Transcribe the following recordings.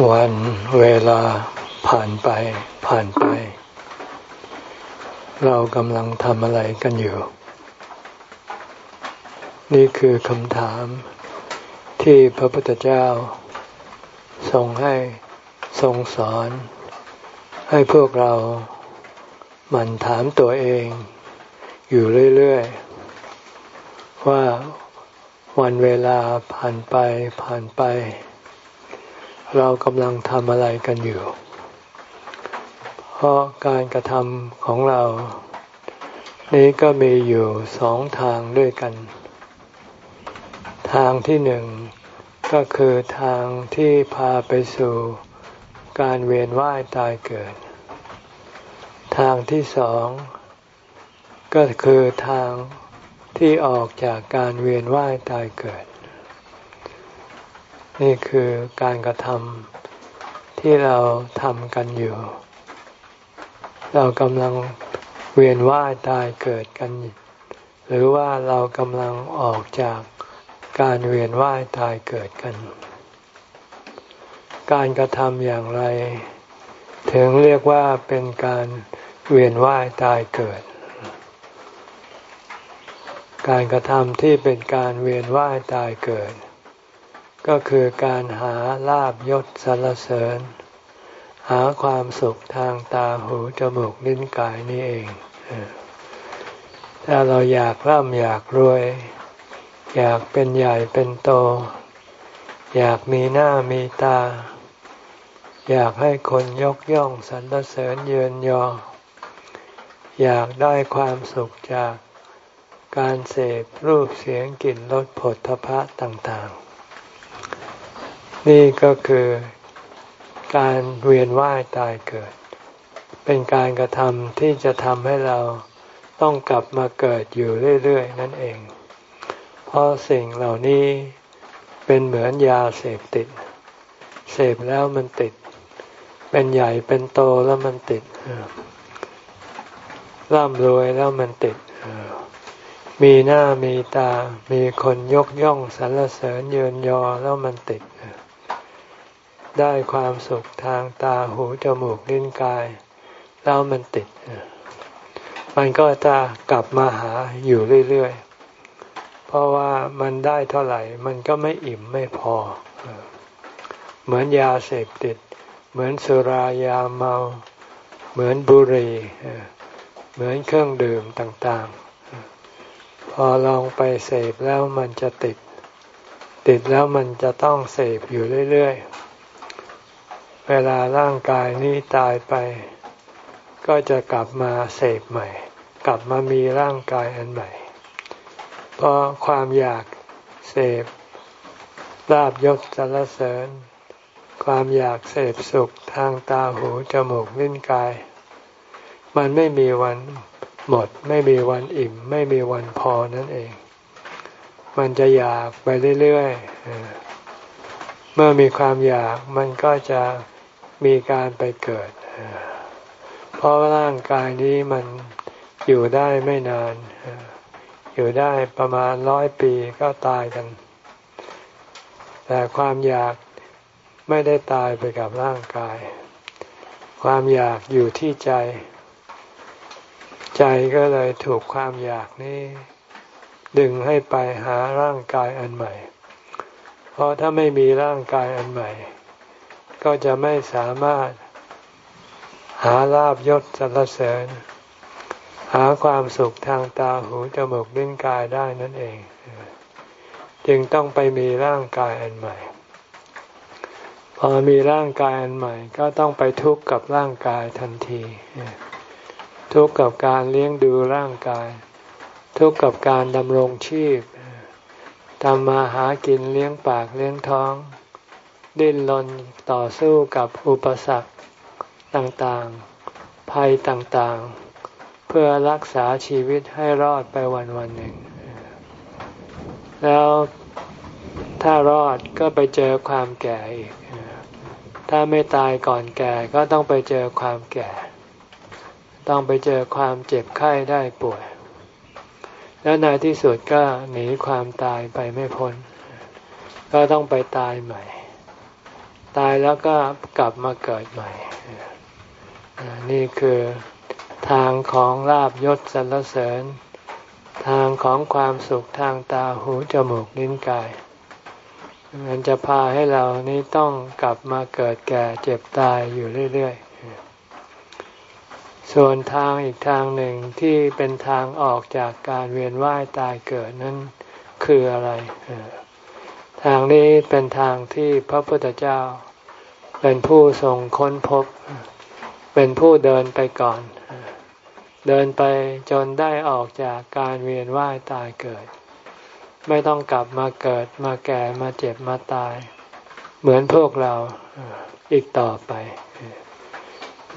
วันเวลาผ่านไปผ่านไป เรากำลังทำอะไรกันอยู่ นี่คือคำถามที่พระพุทธเจ้าทรงให้ทรงสอน ให้พวกเราหมั่นถามตัวเอง อยู่เรื่อยๆ ว่าวันเวลาผ่านไปผ่านไป เรากำลังทำอะไรกันอยู่ เพราะการกระทำของเรา นี้ก็มีอยู่สองทางด้วยกัน ทางที่หนึ่งก็คือทางที่พาไปสู่การเวียนว่ายตายเกิด ทางที่สองก็คือทางที่ออกจากการเวียนว่ายตายเกิด นี่คือการกระทำที่เราทำกันอยู่ เรากำลังเวียนว่ายตายเกิดกัน หรือว่าเรากำลังออกจากการเวียนว่ายตายเกิดกัน การกระทำอย่างไร ถึงเรียกว่าเป็นการเวียนว่ายตายเกิด การกระทำที่เป็นการเวียนว่ายตายเกิด ก็คือการหาลาบยศสรรเสริญ หาความสุขทางตาหูจมูกลิ้นกายนี่เอง ถ้าเราอยากร่ำอยากรวย อยากเป็นใหญ่เป็นโต อยากมีหน้ามีตา อยากให้คนยกย่องสรรเสริญเยินยอ อยากได้ความสุขจากการเสพรูปเสียงกลิ่นรสผลทพะต่าง นี่ก็คือการเวียนว่ายตายเกิด เป็นการกระทำที่จะทำให้เราต้องกลับมาเกิดอยู่เรื่อยๆ นั่นเอง เพราะสิ่งเหล่านี้เป็นเหมือนยาเสพติด เสพแล้วมันติด เป็นใหญ่เป็นโตแล้วมันติดร่ำรวยแล้วมันติด มีหน้ามีตา มีคนยกย่องสรรเสริญเยินยอแล้วมันติด ได้ความสุขทางตาหูจมูกลิ้นกาย แล้วมันติด มันก็จะกลับมาหาอยู่เรื่อยๆ เพราะว่ามันได้เท่าไหร่ มันก็ไม่อิ่มไม่พอ เหมือนยาเสพติด เหมือนสุรายาเมา เหมือนบุหรี่เหมือนเครื่องดื่มต่างๆ พอลองไปเสพแล้วมันจะติด ติดแล้วมันจะต้องเสพอยู่เรื่อยๆ เวลาร่างกายนี้ตายไป ก็จะกลับมาเสพใหม่ กลับมามีร่างกายอันใหม่ เพราะความอยากเสพลาบยศสรรเสริญ ความอยากเสพสุขทางตาหูจมูกลิ้นกาย มันไม่มีวันหมด ไม่มีวันอิ่ม ไม่มีวันพอนั่นเอง มันจะอยากไปเรื่อยๆเมื่อมีความอยากมันก็จะ มีการไปเกิด เพราะร่างกายนี้มันอยู่ได้ไม่นาน อยู่ได้ประมาณร้อยปีก็ตายกัน แต่ความอยากไม่ได้ตายไปกับร่างกาย ความอยากอยู่ที่ใจ ใจก็เลยถูกความอยากนี้ ดึงให้ไปหาร่างกายอันใหม่ เพราะถ้าไม่มีร่างกายอันใหม่ ก็จะไม่สามารถหาลาบยศสรรเสริญ หาความสุขทางตาหูจมูกลิ้นกายได้นั่นเอง จึงต้องไปมีร่างกายอันใหม่ พอมีร่างกายอันใหม่ ก็ต้องไปทุกข์กับร่างกายทันที ทุกข์กับการเลี้ยงดูร่างกาย ทุกข์กับการดำรงชีพทำมาหากินเลี้ยงปากเลี้ยงท้อง ดิ้นรนต่อสู้กับอุปสรรคต่างๆ ภัยต่างๆ เพื่อรักษาชีวิตให้รอดไปวันวันหนึ่ง แล้วถ้ารอดก็ไปเจอความแก่อีก ถ้าไม่ตายก่อนแก่ก็ต้องไปเจอความแก่ ต้องไปเจอความเจ็บไข้ได้ป่วย แล้วในที่สุดก็หนีความตายไปไม่พ้น ก็ต้องไปตายใหม่ ตายแล้วก็กลับมาเกิดใหม่ นี่คือทางของลาบยศสรรเสริญ ทางของความสุขทางตาหูจมูกลิ้นกาย มันจะพาให้เรานี้ต้องกลับมาเกิดแก่เจ็บตายอยู่เรื่อยๆ ส่วนทางอีกทางหนึ่งที่เป็นทางออกจากการเวียนว่ายตายเกิดนั้นคืออะไร ทางนี้เป็นทางที่พระพุทธเจ้า เป็นผู้ทรงค้นพบ เป็นผู้เดินไปก่อน เดินไปจนได้ออกจากการเวียนว่ายตายเกิด ไม่ต้องกลับมาเกิดมาแก่มาเจ็บมาตาย เหมือนพวกเราอีกต่อไป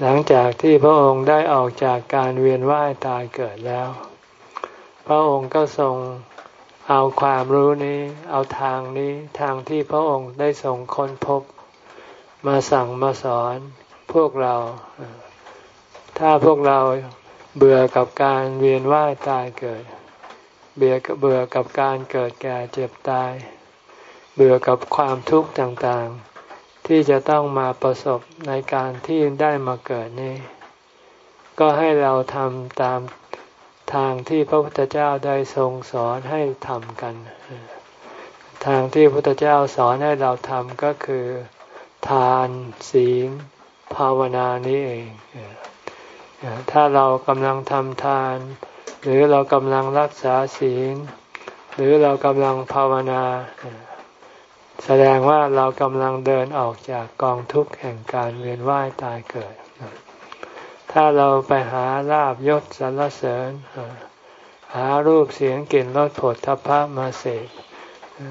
หลังจากที่พระองค์ได้ออกจากการเวียนว่ายตายเกิดแล้ว พระองค์ก็ทรง เอาความรู้นี้ เอาทางนี้ทางที่พระองค์ได้ทรงค้นพบ มาสั่งมาสอนพวกเรา ถ้าพวกเราเบื่อกับการเวียนว่ายตายเกิด เบื่อเบื่อกับการเกิดแก่เจ็บตาย เบื่อกับความทุกข์ต่างๆ ที่จะต้องมาประสบในการที่ได้มาเกิดนี้ ก็ให้เราทำตาม ทางที่พระพุทธเจ้าได้ทรงสอนให้ทำกัน ทางที่พระพุทธเจ้าสอนให้เราทำก็คือ ทานศีลภาวนานี้เอง ถ้าเรากำลังทำทาน หรือเรากำลังรักษาศีล หรือเรากำลังภาวนา แสดงว่าเรากำลังเดินออกจากกองทุกข์แห่งการเวียนว่ายตายเกิด ถ้าเราไปหาลาบยศสรรเสริญ หารูปเสียงกลิ่นรสผลทพะมาเสก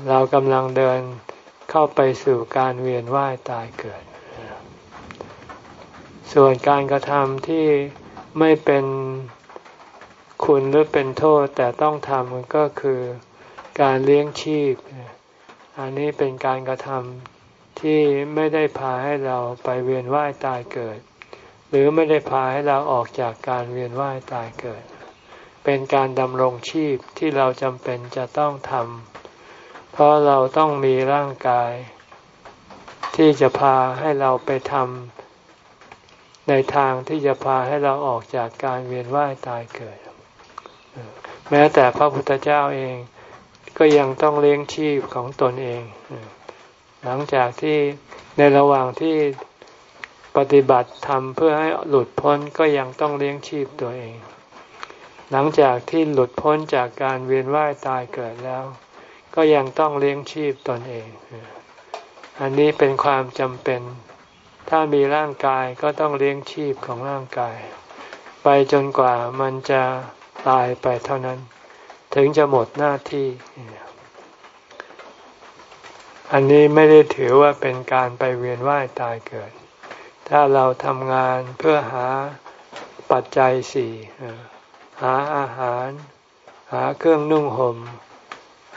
เรากำลังเดินเข้าไปสู่การเวียนว่ายตายเกิด ส่วนการกระทำที่ไม่เป็นคุณหรือเป็นโทษแต่ต้องทำก็คือการเลี้ยงชีพ อันนี้เป็นการกระทำที่ไม่ได้พาให้เราไปเวียนว่ายตายเกิด หรือไม่ได้พาให้เราออกจากการเวียนว่ายตายเกิด เป็นการดำรงชีพที่เราจำเป็นจะต้องทำเพราะเราต้องมีร่างกาย ที่จะพาให้เราไปทำในทางที่จะพาให้เราออกจากการเวียนว่ายตายเกิด แม้แต่พระพุทธเจ้าเองก็ยังต้องเลี้ยงชีพของตนเอง หลังจากที่ในระหว่างที่ ปฏิบัติทำเพื่อให้หลุดพ้นก็ยังต้องเลี้ยงชีพตัวเอง หลังจากที่หลุดพ้นจากการเวียนว่ายตายเกิดแล้ว ก็ยังต้องเลี้ยงชีพตนเอง อันนี้เป็นความจำเป็น ถ้ามีร่างกายก็ต้องเลี้ยงชีพของร่างกาย ไปจนกว่ามันจะตายไปเท่านั้น ถึงจะหมดหน้าที่ อันนี้ไม่ได้ถือว่าเป็นการไปเวียนว่ายตายเกิด ถ้าเราทำงานเพื่อหาปัจจัยสี่หาอาหาร หาเครื่องนุ่งหม่ม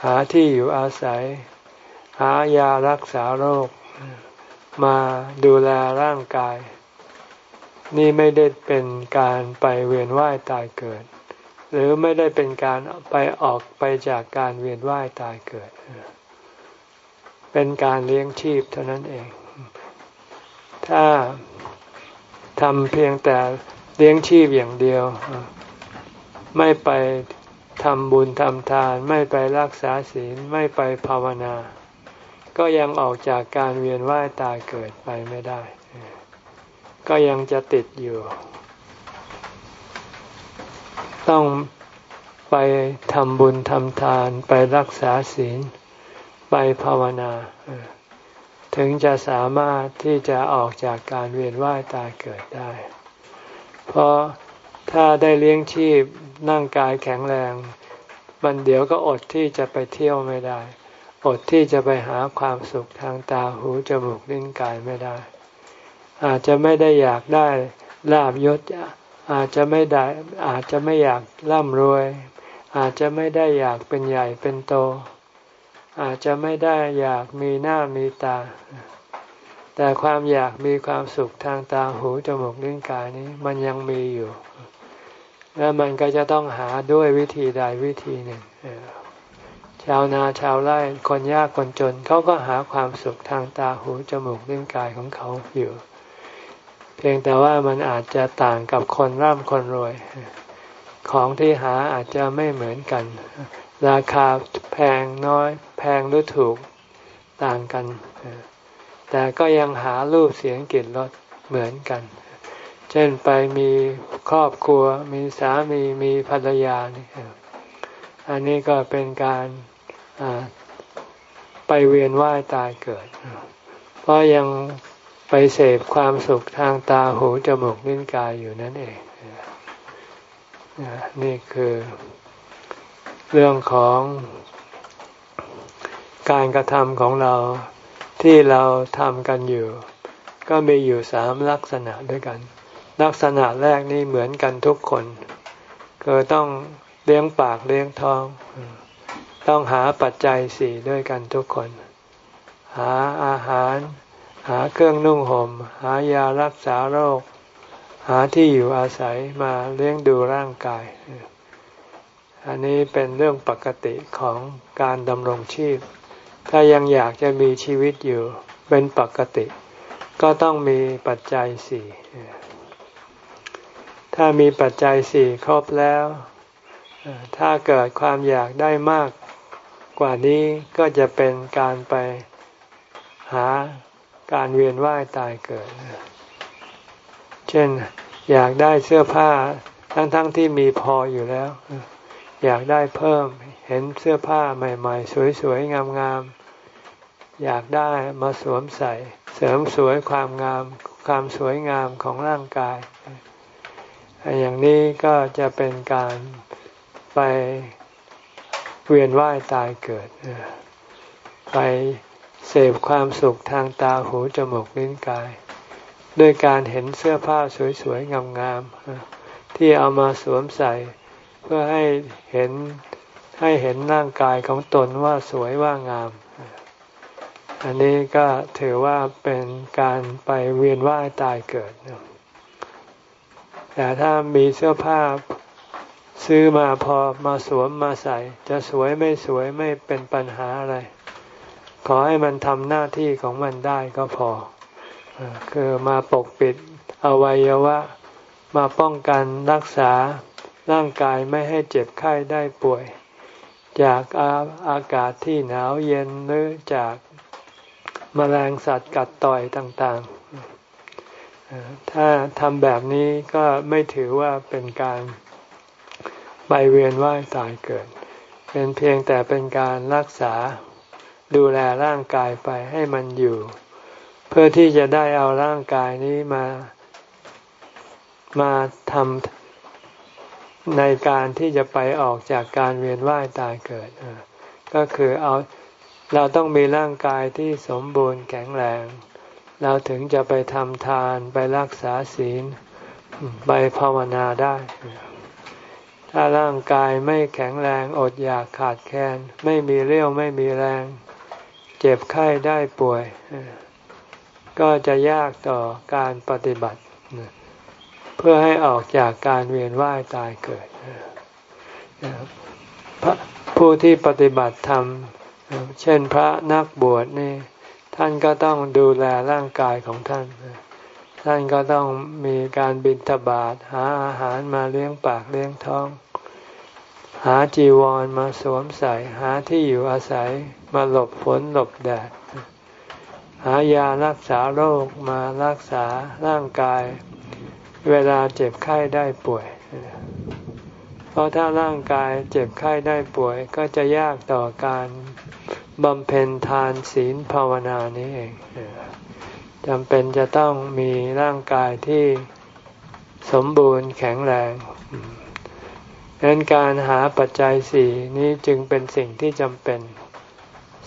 หาที่อยู่อาศัย หายารักษาโรค มาดูแลร่างกาย นี่ไม่ได้เป็นการไปเวียนว่ายตายเกิด หรือไม่ได้เป็นการไปออกไปจากการเวียนว่ายตายเกิด เป็นการเลี้ยงชีพเท่านั้นเอง ถ้าทำเพียงแต่เลี้ยงชีพอย่างเดียว ไม่ไปทำบุญทำทาน ไม่ไปรักษาศีลไม่ไปภาวนา ก็ยังออกจากการเวียนว่ายตายเกิดไปไม่ได้ ก็ยังจะติดอยู่ ต้องไปทำบุญทำทาน ไปรักษาศีล ไปภาวนา ถึงจะสามารถที่จะออกจากการเวียนว่ายตายเกิดได้ เพราะถ้าได้เลี้ยงชีพนั่งกายแข็งแรง มันเดี๋ยวก็อดที่จะไปเที่ยวไม่ได้ อดที่จะไปหาความสุขทางตาหูจมูกลิ้นกายไม่ได้ อาจจะไม่ได้อยากได้ลาบยศอาจจะไม่ได้อาจจะไม่อยากร่ำรวย อาจจะไม่ได้อยากเป็นใหญ่เป็นโต อาจจะไม่ได้อยากมีหน้ามีตา แต่ความอยากมีความสุขทางตาหูจมูกลิ้นกายนี้มันยังมีอยู่ แล้วมันก็จะต้องหาด้วยวิธีใดวิธีหนึ่งชาวนาชาวไร่คนยากคนจนเขาก็หาความสุขทางตาหูจมูกลิ้นกายของเขาอยู่ เพียงแต่ว่ามันอาจจะต่างกับคนร่ำคนรวย ของที่หาอาจจะไม่เหมือนกัน ราคาแพงน้อย แพงหรือถูกต่างกัน แต่ก็ยังหารูปเสียงกลิ่นรสเหมือนกัน เช่นไปมีครอบครัว มีสามีมีภรรยานี่อันนี้ก็เป็นการไปเวียนว่ายตายเกิด เพราะยังไปเสพความสุขทางตาหูจมูกลิ้นกายอยู่นั่นเองนี่คือ เรื่องของการกระทำของเราที่เราทำกันอยู่ ก็มีอยู่สามลักษณะด้วยกัน ลักษณะแรกนี่เหมือนกันทุกคนคือต้องเลี้ยงปากเลี้ยงท้อง ต้องหาปัจจัยสี่ด้วยกันทุกคน หาอาหาร หาเครื่องนุ่งหม่ม หายารักษาโรค หาที่อยู่อาศัยมาเลี้ยงดูร่างกาย อันนี้เป็นเรื่องปกติของการดำรงชีพ ถ้ายังอยากจะมีชีวิตอยู่เป็นปกติ ก็ต้องมีปัจจัยสี่ถ้ามีปัจจัยสี่ครบแล้ว ถ้าเกิดความอยากได้มากกว่านี้ก็จะเป็นการไปหาการเวียนว่ายตายเกิด เช่นอยากได้เสื้อผ้าทั้งๆทที่มีพออยู่แล้ว อยากได้เพิ่มเห็นเสื้อผ้าใหม่ ๆ สวยๆงามๆอยากได้มาสวมใส่ เสริมสวยความงาม ความสวยงามของร่างกาย อย่างนี้ก็จะเป็นการไปเวียนว่ายตายเกิด ไปเสพความสุขทางตาหูจมูกลิ้นกาย ด้วยการเห็นเสื้อผ้าสวยๆงามๆที่เอามาสวมใส่ พื่อให้เห็นให้เห็นร่างกายของตนว่าสวยว่างาม อันนี้ก็ถือว่าเป็นการไปเวียนว่ายตายเกิด แต่ถ้ามีเสื้อผ้าซื้อมาพอมาสวมมาใส่ จะสวยไม่สวยไม่เป็นปัญหาอะไร ขอให้มันทำหน้าที่ของมันได้ก็พอ คือมาปกปิดอวัยวะ มาป้องกันรักษา ร่างกายไม่ให้เจ็บไข้ได้ป่วย จากอาอากาศที่หนาวเย็นหรือจากมแมลงสัตว์กัดต่อยต่างๆ ถ้าทำแบบนี้ก็ไม่ถือว่าเป็นการไปเวียนว่ายตายเกิด เป็นเพียงแต่เป็นการรักษาดูแลร่างกายไปให้มันอยู่ เพื่อที่จะได้เอาร่างกายนี้มา มาทำ ในการที่จะไปออกจากการเวียนว่ายตายเกิดก็คือเอาเราต้องมีร่างกายที่สมบูรณ์แข็งแรง เราถึงจะไปทำทานไปรักษาศีล ไปภาวนาได้ ถ้าร่างกายไม่แข็งแรงอดอยากขาดแคลนไม่มีเรี่ยวไม่มีแรง เจ็บไข้ได้ป่วย ก็จะยากต่อการปฏิบัติ เพื่อให้ออกจากการเวียนว่ายตายเกิดผู้ที่ปฏิบัติธรรม เช่นพระนักบวชนี่ ท่านก็ต้องดูแลร่างกายของท่าน ท่านก็ต้องมีการบิณฑบาตหาอาหารมาเลี้ยงปากเลี้ยงท้อง หาจีวรมาสวมใส่หาที่อยู่อาศัยมาหลบฝนหลบแดด หายารักษาโรคมารักษาร่างกาย เวลาเจ็บไข้ได้ป่วย เพราะถ้าร่างกายเจ็บไข้ได้ป่วย ก็จะยากต่อการบำเพ็ญทานศีลภาวนานี้เองจำเป็นจะต้องมีร่างกายที่สมบูรณ์แข็งแรงดังนั้นการหาปัจจัยสี่นี้จึงเป็นสิ่งที่จำเป็น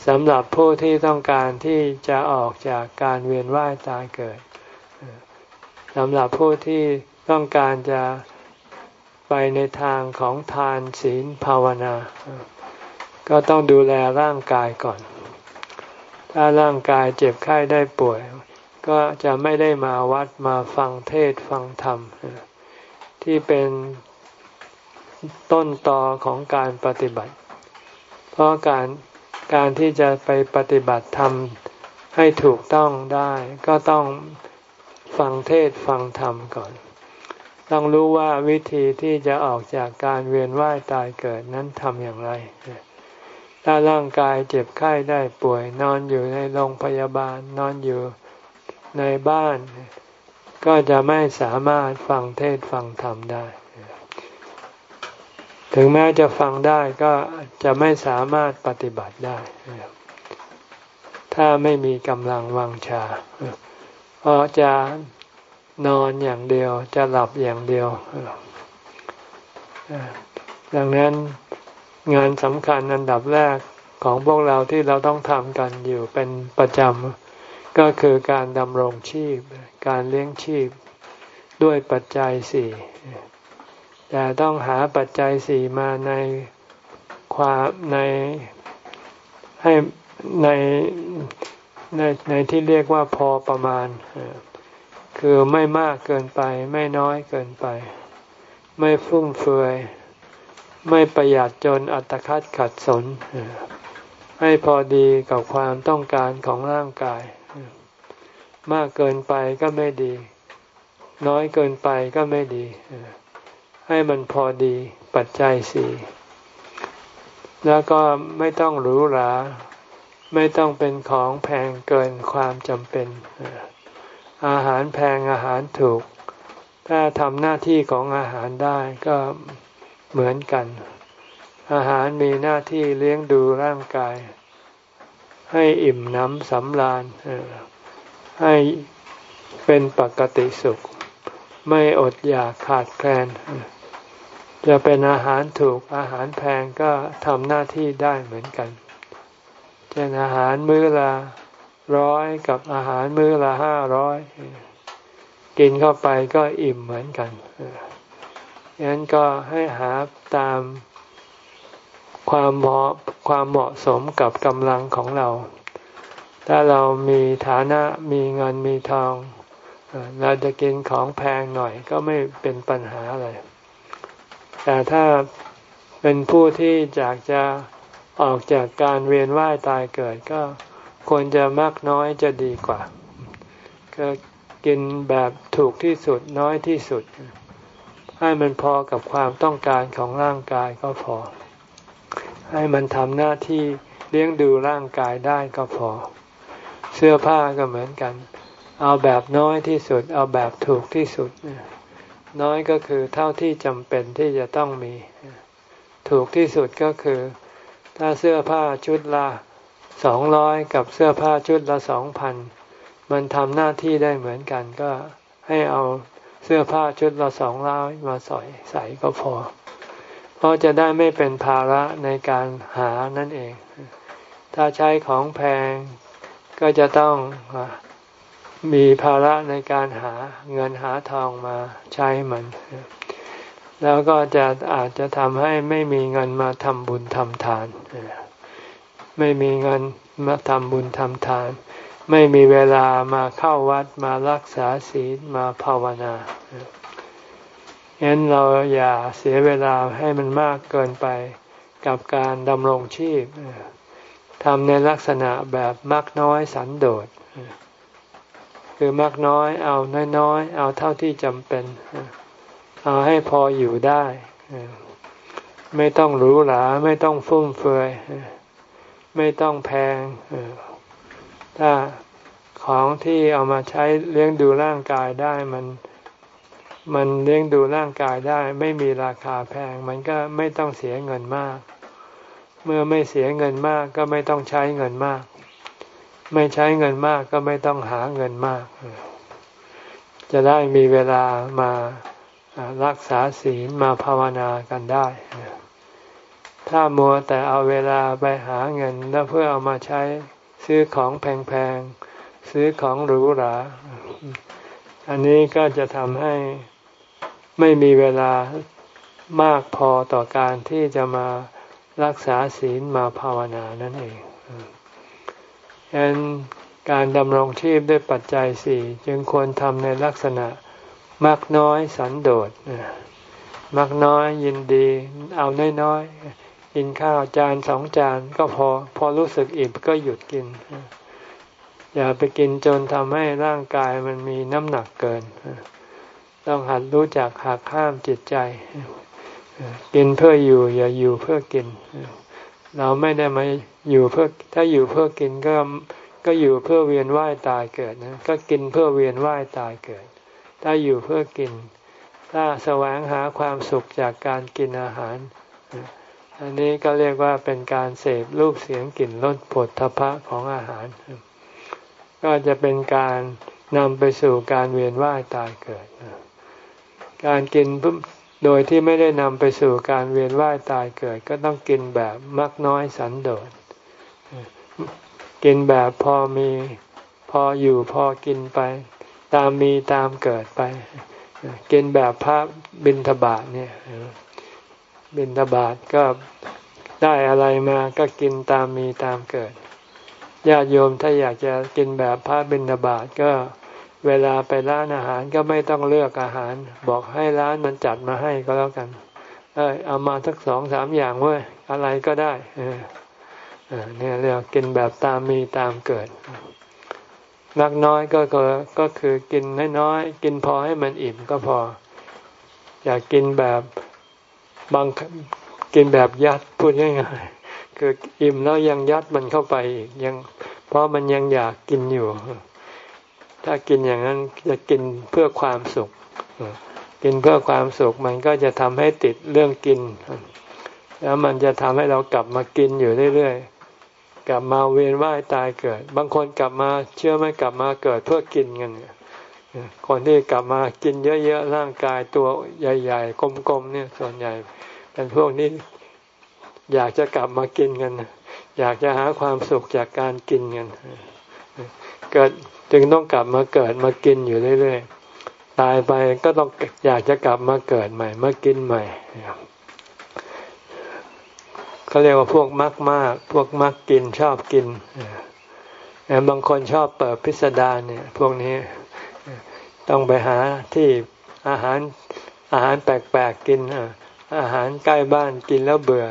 สำหรับผู้ที่ต้องการที่จะออกจากการเวียนว่ายตายเกิด สำหรับผู้ที่ต้องการจะไปในทางของทานศีลภาวนา ก็ต้องดูแลร่างกายก่อน ถ้าร่างกายเจ็บไข้ได้ป่วย ก็จะไม่ได้มาวัดมาฟังเทศฟังธรรม ที่เป็นต้นตอของการปฏิบัติ เพราะการการที่จะไปปฏิบัติธรรมให้ถูกต้องได้ ก็ต้อง ฟังเทศฟังธรรมก่อน ต้องรู้ว่าวิธีที่จะออกจากการเวียนว่ายตายเกิดนั้นทำอย่างไร ถ้าร่างกายเจ็บไข้ได้ป่วย นอนอยู่ในโรงพยาบาล นอนอยู่ในบ้าน ก็จะไม่สามารถฟังเทศฟังธรรมได้ ถึงแม้จะฟังได้ก็จะไม่สามารถปฏิบัติได้ ถ้าไม่มีกำลังวังชา เพราะจะนอนอย่างเดียวจะหลับอย่างเดียว ดังนั้นงานสำคัญอันดับแรกของพวกเราที่เราต้องทำกันอยู่เป็นประจำก็คือการดำรงชีพ การเลี้ยงชีพด้วยปัจจัยสี่แต่ต้องหาปัจจัยสี่มาในความในให้ใน ในในที่เรียกว่าพอประมาณ คือไม่มากเกินไป ไม่น้อยเกินไป ไม่ฟุ่มเฟือย ไม่ประหยัดจนอัตคัดขัดสน ให้พอดีกับความต้องการของร่างกาย มากเกินไปก็ไม่ดี น้อยเกินไปก็ไม่ดี ให้มันพอดีปัจจัยสี่แล้วก็ไม่ต้องหรูหรา ไม่ต้องเป็นของแพงเกินความจำเป็น อาหารแพงอาหารถูก ถ้าทำหน้าที่ของอาหารได้ก็เหมือนกัน อาหารมีหน้าที่เลี้ยงดูร่างกาย ให้อิ่มน้ำสำราญให้เป็นปกติสุข ไม่อดอยากขาดแคลน จะเป็นอาหารถูกอาหารแพงก็ทำหน้าที่ได้เหมือนกัน เช่นอาหารมื้อละร้อยกับอาหารมื้อละห้าร้อยกินเข้าไปก็อิ่มเหมือนกันฉะนั้นก็ให้หาตามความเหมาะความเหมาะสมกับกำลังของเรา ถ้าเรามีฐานะมีเงินมีทองเราจะกินของแพงหน่อยก็ไม่เป็นปัญหาอะไร แต่ถ้าเป็นผู้ที่อยากจะ ออกจากการเวียนว่ายตายเกิดก็ควรจะมากน้อยจะดีกว่า ก็กินแบบถูกที่สุดน้อยที่สุด ให้มันพอกับความต้องการของร่างกายก็พอ ให้มันทำหน้าที่เลี้ยงดูร่างกายได้ก็พอ เสื้อผ้าก็เหมือนกัน เอาแบบน้อยที่สุด เอาแบบถูกที่สุด น้อยก็คือเท่าที่จำเป็นที่จะต้องมี ถูกที่สุดก็คือ ถ้าเสื้อผ้าชุดละสองร้อยกับเสื้อผ้าชุดละสองพันมันทำหน้าที่ได้เหมือนกันก็ให้เอาเสื้อผ้าชุดละสองร้อยมาใส่ใส่ก็พอ เพราะจะได้ไม่เป็นภาระในการหานั่นเอง ถ้าใช้ของแพงก็จะต้องมีภาระในการหาเงินหาทองมาใช้มัน แล้วก็จะอาจจะทำให้ไม่มีเงินมาทำบุญทำทาน ไม่มีเงินมาทำบุญทำทาน ไม่มีเวลามาเข้าวัดมารักษาศีลมาภาวนาเห็นเราอย่าเสียเวลาให้มันมากเกินไปกับการดำรงชีพทำในลักษณะแบบมักน้อยสันโดษคือมักน้อยเอาน้อยๆ เอาเท่าที่จำเป็น เอาให้พออยู่ได้ ไม่ต้องหรูหราไม่ต้องฟุ่มเฟือยไม่ต้องแพงถ้าของที่เอามาใช้เลี้ยงดูร่างกายได้มันมันเลี้ยงดูร่างกายได้ ไม่มีราคาแพง มันก็ไม่ต้องเสียเงินมาก เมื่อไม่เสียเงินมากก็ไม่ต้องใช้เงินมาก ไม่ใช้เงินมากก็ไม่ต้องหาเงินมาก จะได้มีเวลามา รักษาศีลมาภาวนากันได้ ถ้ามัวแต่เอาเวลาไปหาเงินแล้วเพื่อเอามาใช้ซื้อของแพงๆ ซื้อของหรูหรา อันนี้ก็จะทำให้ไม่มีเวลามากพอต่อการที่จะมารักษาศีลมาภาวนานั่นเองดังนั้นการดำรงชีพด้วยปัจจัยสี่จึงควรทำในลักษณะ มักน้อยสันโดษมักน้อยยินดี เอาน้อยน้อยกินข้าวจานสองจานก็พอพอรู้สึกอิ่มก็หยุดกิน อย่าไปกินจนทำให้ร่างกายมันมีน้ำหนักเกิน ต้องหัดรู้จักหักข้ามจิตใจ กินเพื่ออยู่ อย่าอยู่เพื่อกิน เราไม่ได้มาอยู่เพื่อถ้าอยู่เพื่อกินก็ก็อยู่เพื่อเวียนว่ายตายเกิดนะ ก็กินเพื่อเวียนว่ายตายเกิด ถ้าอยู่เพื่อกิน ถ้าแสวงหาความสุขจากการกินอาหาร อันนี้ก็เรียกว่าเป็นการเสพรูปเสียงกลิ่นรสผลทพะของอาหาร ก็จะเป็นการนำไปสู่การเวียนว่ายตายเกิด การกินโดยที่ไม่ได้นำไปสู่การเวียนว่ายตายเกิด ก็ต้องกินแบบมักน้อยสันโดษ กินแบบพอมีพออยู่พอกินไป ตามมีตามเกิดไป กินแบบพระบิณฑบาตเนี่ยบิณฑบาตก็ได้อะไรมาก็กินตามมีตามเกิดญาติโยมถ้าอยากจะกินแบบพระบิณฑบาตก็เวลาไปร้านอาหารก็ไม่ต้องเลือกอาหาร บอกให้ร้านมันจัดมาให้ก็แล้วกัน เออเอามาสักสองสามอย่างเว้ยอะไรก็ได้ เออเนี่ยเรียกกินแบบตามมีตามเกิด นักน้อยก็ก็ก็คือกินน้อยๆกินพอให้มันอิ่มก็พอ อยากกินแบบบางกินแบบยัดพูดง่ายๆคืออิ่มแล้วยังยัดมันเข้าไปอีกยังเพราะมันยังอยากกินอยู่ ถ้ากินอย่างนั้นจะกินเพื่อความสุข กินเพื่อความสุขมันก็จะทำให้ติดเรื่องกิน แล้วมันจะทำให้เรากลับมากินอยู่เรื่อยๆ กลับมาเวียนว่ายตายเกิด บางคนกลับมาเชื่อไหมกลับมาเกิดเพื่อกินกันเนี่ยคนที่กลับมากินเยอะๆร่างกายตัวใหญ่ ๆ กลมๆเนี่ยส่วนใหญ่เป็นพวกนี้อยากจะกลับมากินกันอยากจะหาความสุขจากการกินกันเกิดจึงต้องกลับมาเกิดมากินอยู่เรื่อยๆตายไปก็ต้องอยากจะกลับมาเกิดใหม่มากินใหม่ เขาเรียกว่าพวกมักมาก พวกมักกินชอบกินแต่บางคนชอบเปิดพิสดารเนี่ย พวกนี้ต้องไปหาที่อาหารอาหารแปลกๆกินอาหารใกล้บ้านกินแล้วเบื่อ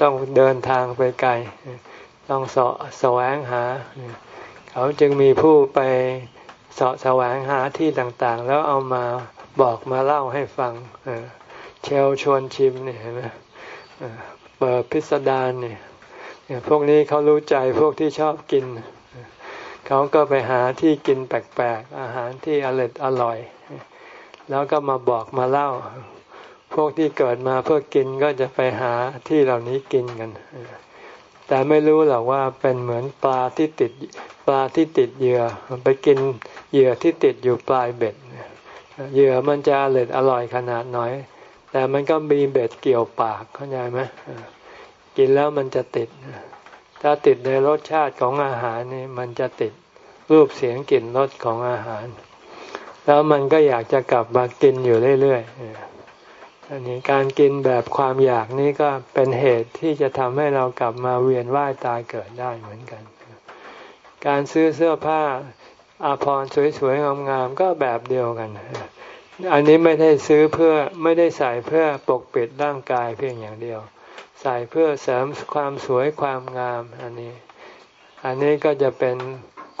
ต้องเดินทางไปไกล ต้องเสาะแสวงหา เขาจึงมีผู้ไปเสาะแสวงหาที่ต่างๆ แล้วเอามาบอกมาเล่าให้ฟังเชลชวนชิมเนี่ยเห็นไหม เปิดพิสดารเนี่ยพวกนี้เขารู้ใจพวกที่ชอบกิน เขาก็ไปหาที่กินแปลกๆ อาหารที่อร่อยอร่อย แล้วก็มาบอกมาเล่า พวกที่เกิดมาเพื่อกินก็จะไปหาที่เหล่านี้กินกัน แต่ไม่รู้หรอกว่าเป็นเหมือนปลาที่ติดปลาที่ติดเหยื่อไปกินเหยื่อที่ติดอยู่ปลายเบ็ดเหยื่อมันจะอร่อยอร่อยขนาดน้อย แต่มันก็มีเบ็ดเกี่ยวปากเข้าใจไหมกินแล้วมันจะติด ถ้าติดในรสชาติของอาหารนี่มันจะติดรูปเสียงกลิ่นรสของอาหาร แล้วมันก็อยากจะกลับมากินอยู่เรื่อยๆอันนี้การกินแบบความอยากนี้ก็เป็นเหตุที่จะทำให้เรากลับมาเวียนว่ายตายเกิดได้เหมือนกัน การซื้อเสื้อผ้าอาภรณ์สวยๆงามๆก็แบบเดียวกัน อันนี้ไม่ได้ซื้อเพื่อไม่ได้ใส่เพื่อปกปิดร่างกายเพียงอย่างเดียว ใส่เพื่อเสริมความสวยความงามอันนี้ อันนี้ก็จะเป็น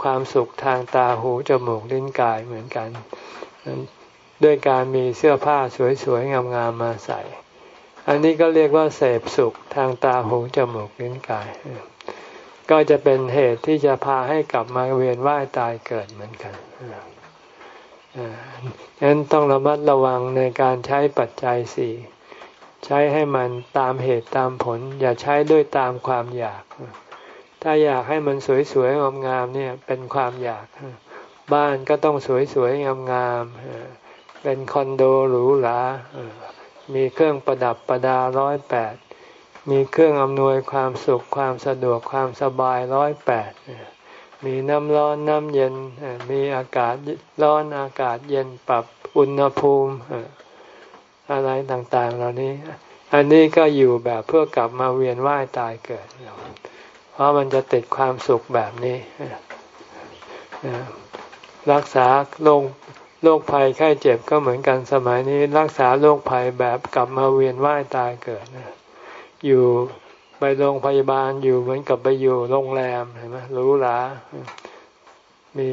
ความสุขทางตาหูจมูกลิ้นกายเหมือนกัน ด้วยการมีเสื้อผ้าสวยๆงามๆมาใส่ อันนี้ก็เรียกว่าเสพสุขทางตาหูจมูกลิ้นกาย ก็จะเป็นเหตุที่จะพาให้กลับมาเวียนว่ายตายเกิดเหมือนกัน ฉะนั้นต้องระมัดระวังในการใช้ปัจจัยสี่ใช้ให้มันตามเหตุตามผล อย่าใช้ด้วยตามความอยาก ถ้าอยากให้มันสวยๆงามๆเนี่ยเป็นความอยาก บ้านก็ต้องสวยๆงามๆเป็นคอนโดหรูหรามีเครื่องประดับประดาร้อยแปดมีเครื่องอำนวยความสุขความสะดวกความสบายร้อยแปด มีน้ำร้อนน้ำเย็นมีอากาศร้อนอากาศเย็นปรับอุณหภูมิอะไรต่างๆ เหล่านี้ อันนี้ก็อยู่แบบเพื่อกลับมาเวียนว่ายตายเกิด เพราะมันจะติดความสุขแบบนี้รักษาลงโรคภัยไข้เจ็บก็เหมือนกันสมัยนี้ รักษาโรคภัยแบบกลับมาเวียนว่ายตายเกิดอยู่ ไปโรงพยาบาลอยู่เหมือนกับไปอยู่โรงแรมเห็นไหมหรูหลามี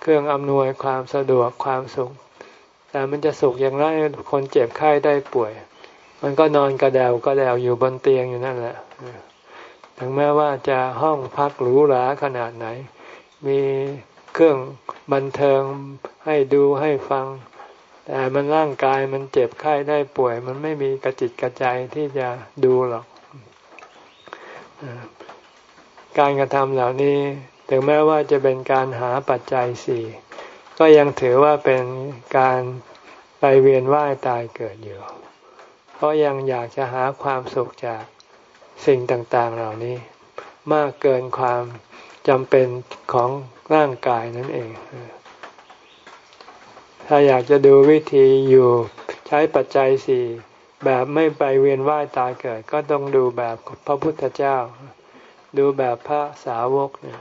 เครื่องอำนวยความสะดวกความสุข แต่มันจะสุขอย่างไรคนเจ็บไข้ได้ป่วย มันก็นอนกระเดวกระเดวอยู่บนเตียงอยู่นั่นแหละถึงแม้ว่าจะห้องพักหรูหราขนาดไหน มีเครื่องบันเทิงให้ดูให้ฟัง แต่มันร่างกายมันเจ็บไข้ได้ป่วย มันไม่มีกระจิตกระใจที่จะดูหรอก การกระทำเหล่านี้ถึงแม้ว่าจะเป็นการหาปัจจัยสี่ก็ยังถือว่าเป็นการไปเวียนว่ายตายเกิดอยู่ เพราะยังอยากจะหาความสุขจากสิ่งต่างๆเหล่านี้ มากเกินความจำเป็นของร่างกายนั่นเอง ถ้าอยากจะดูวิธีอยู่ใช้ปัจจัยสี่ แบบไม่ไปเวียนว่ายตายเกิด ก็ต้องดูแบบพระพุทธเจ้า ดูแบบพระสาวกเนี่ย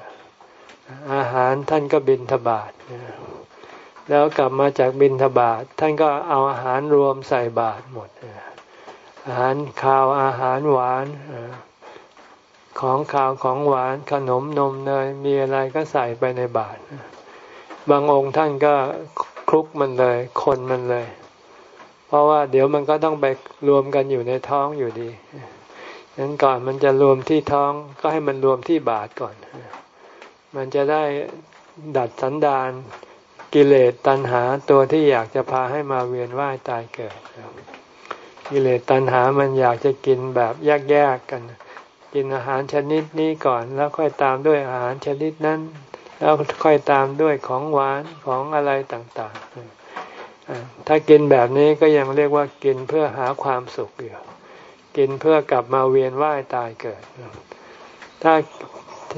อาหารท่านก็บินทบาทแล้วกลับมาจากบินทบาทท่านก็เอาอาหารรวมใส่บาตรหมด อาหารข้าวอาหารหวานของข้าวของหวานขนมนมเนยมีอะไรก็ใส่ไปในบาตรบางองค์ท่านก็คลุกมันเลย คนมันเลย เพราะว่าเดี๋ยวมันก็ต้องไปรวมกันอยู่ในท้องอยู่ดีฉะนั้นก่อนมันจะรวมที่ท้องก็ให้มันรวมที่บาทก่อน มันจะได้ดัดสันดานกิเลสตัณหาตัวที่อยากจะพาให้มาเวียนว่ายตายเกิด กิเลสตัณหามันอยากจะกินแบบแยกๆกัน กินอาหารชนิดนี้ก่อนแล้วค่อยตามด้วยอาหารชนิดนั้น แล้วค่อยตามด้วยของหวานของอะไรต่างๆ ถ้ากินแบบนี้ก็ยังเรียกว่ากินเพื่อหาความสุขอยู่ กินเพื่อกลับมาเวียนว่ายตายเกิด ถ้า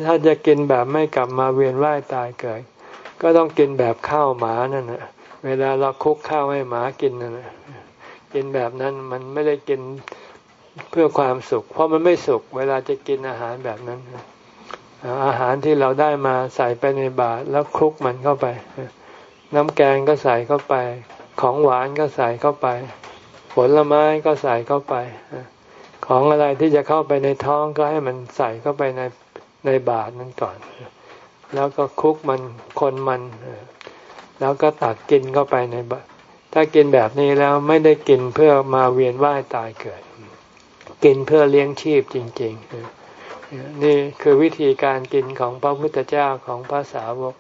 ถ้าจะกินแบบไม่กลับมาเวียนว่ายตายเกิด ก็ต้องกินแบบข้าวหมานั่นนะเวลาเราคุกข้าวให้หมากินนั่นนะกินแบบนั้นมันไม่ได้กินเพื่อความสุข เพราะมันไม่สุข เวลาจะกินอาหารแบบนั้น อาหารที่เราได้มาใส่ไปในบาตรแล้วคลุกมันเข้าไป น้ำแกงก็ใส่เข้าไป ของหวานก็ใส่เข้าไป ผลไม้ก็ใส่เข้าไป ของอะไรที่จะเข้าไปในท้องก็ให้มันใส่เข้าไปในในบาตรนั้นก่อน แล้วก็คุกมันคนมัน แล้วก็ตักกินเข้าไปในบถ้ากินแบบนี้แล้วไม่ได้กินเพื่อมาเวียนว่ายตายเกิด กินเพื่อเลี้ยงชีพจริง ๆ นี่คือวิธีการกินของพระพุทธเจ้าของพระสาวก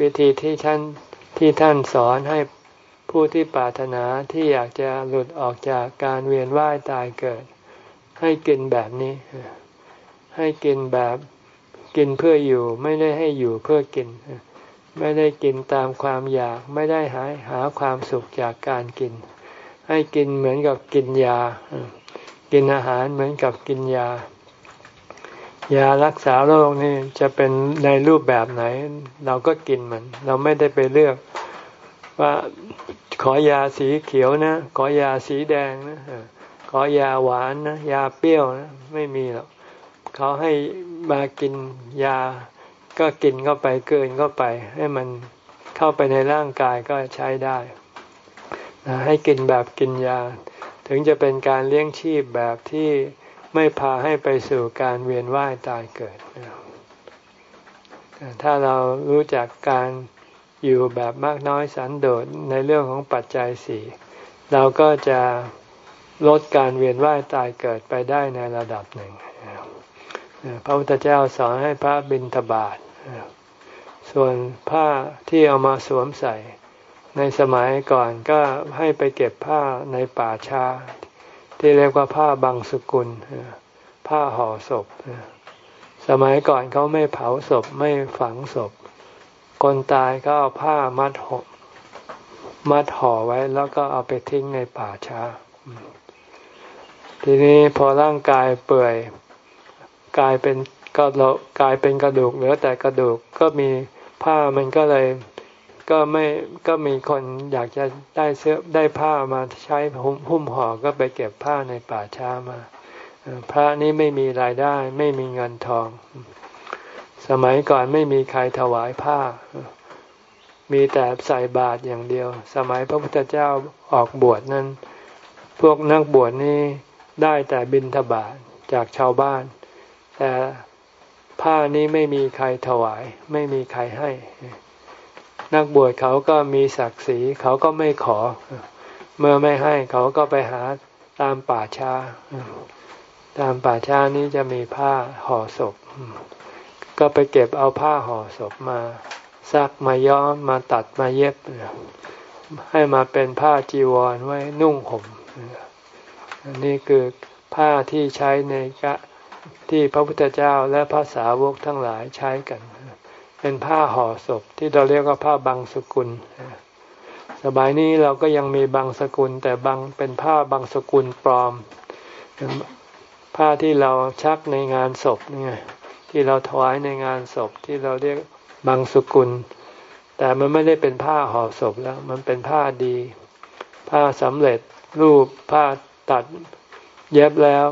วิธีที่ท่านที่ท่านสอนให้ ผู้ที่ปรารถนาที่อยากจะหลุดออกจากการเวียนว่ายตายเกิด ให้กินแบบนี้ ให้กินแบบกินเพื่ออยู่ไม่ได้ให้อยู่เพื่อกิน ไม่ได้กินตามความอยากไม่ได้หาหาความสุขจากการกิน ให้กินเหมือนกับกินยา กินอาหารเหมือนกับกินยา ยารักษาโรคนี่จะเป็นในรูปแบบไหน เราก็กินมัน เราไม่ได้ไปเลือกว่า ขอยาสีเขียวนะ ขอยาสีแดงนะขอยาหวานนะ ยาเปรี้ยวนะ ไม่มีหรอกเขาให้มากินยา ก็กินเข้าไปเกินเข้าไป ให้มันเข้าไปในร่างกายก็ใช้ได้ให้กินแบบกินยา ถึงจะเป็นการเลี้ยงชีพแบบที่ไม่พาให้ไปสู่การเวียนว่ายตายเกิด ถ้าเรารู้จักการ อยู่แบบมากน้อยสันโดษในเรื่องของปัจจัยสี่เราก็จะลดการเวียนว่ายตายเกิดไปได้ในระดับหนึ่ง พระพุทธเจ้าสอนให้พระบิณฑบาตส่วนผ้าที่เอามาสวมใส่ ในสมัยก่อนก็ให้ไปเก็บผ้าในป่าช้า ที่เรียกว่าผ้าบางสกุล ผ้าห่อศพ สมัยก่อนเขาไม่เผาศพไม่ฝังศพ คนตายก็เอาผ้ามัดห่อมัดห่อไว้แล้วก็เอาไปทิ้งในป่าช้า ทีนี้พอร่างกายเปื่อยกลายเป็นก็เรากลายเป็นกระดูกเหลือแต่กระดูกก็มีผ้ามันก็เลยก็ไม่ก็มีคนอยากจะได้เสื้อได้ผ้ามาใช้หุ้มห่อก็ไปเก็บผ้าในป่าช้ามา พระนี้ไม่มีรายได้ไม่มีเงินทอง สมัยก่อนไม่มีใครถวายผ้า มีแต่ใส่บาตรอย่างเดียว สมัยพระพุทธเจ้าออกบวชนั้น พวกนักบวชนี้ได้แต่บินทบาทจากชาวบ้าน แต่ผ้านี้ไม่มีใครถวาย ไม่มีใครให้ นักบวชเขาก็มีศักดิ์ศรีเขาก็ไม่ขอ เมื่อไม่ให้เขาก็ไปหาตามป่าช้า ตามป่าช้านี้จะมีผ้าห่อศพ ก็ไปเก็บเอาผ้าห่อศพมาซักมาย้อมมาตัดมาเย็บ ให้มาเป็นผ้าจีวรไว้นุ่งห่มนี่คือผ้าที่ใช้ในกะที่พระพุทธเจ้าและพระสาวกทั้งหลายใช้กัน เป็นผ้าห่อศพที่เราเรียกว่าผ้าบางสกุล สบายนี้เราก็ยังมีบางสกุล แต่บางเป็นผ้าบางสกุลปลอม ผ้าที่เราชักในงานศพนี่ ที่เราถวายในงานศพที่เราเรียกบางสกุล แต่มันไม่ได้เป็นผ้าห่อศพแล้ว มันเป็นผ้าดี ผ้าสำเร็จรูปผ้าตัดเย็บแล้ว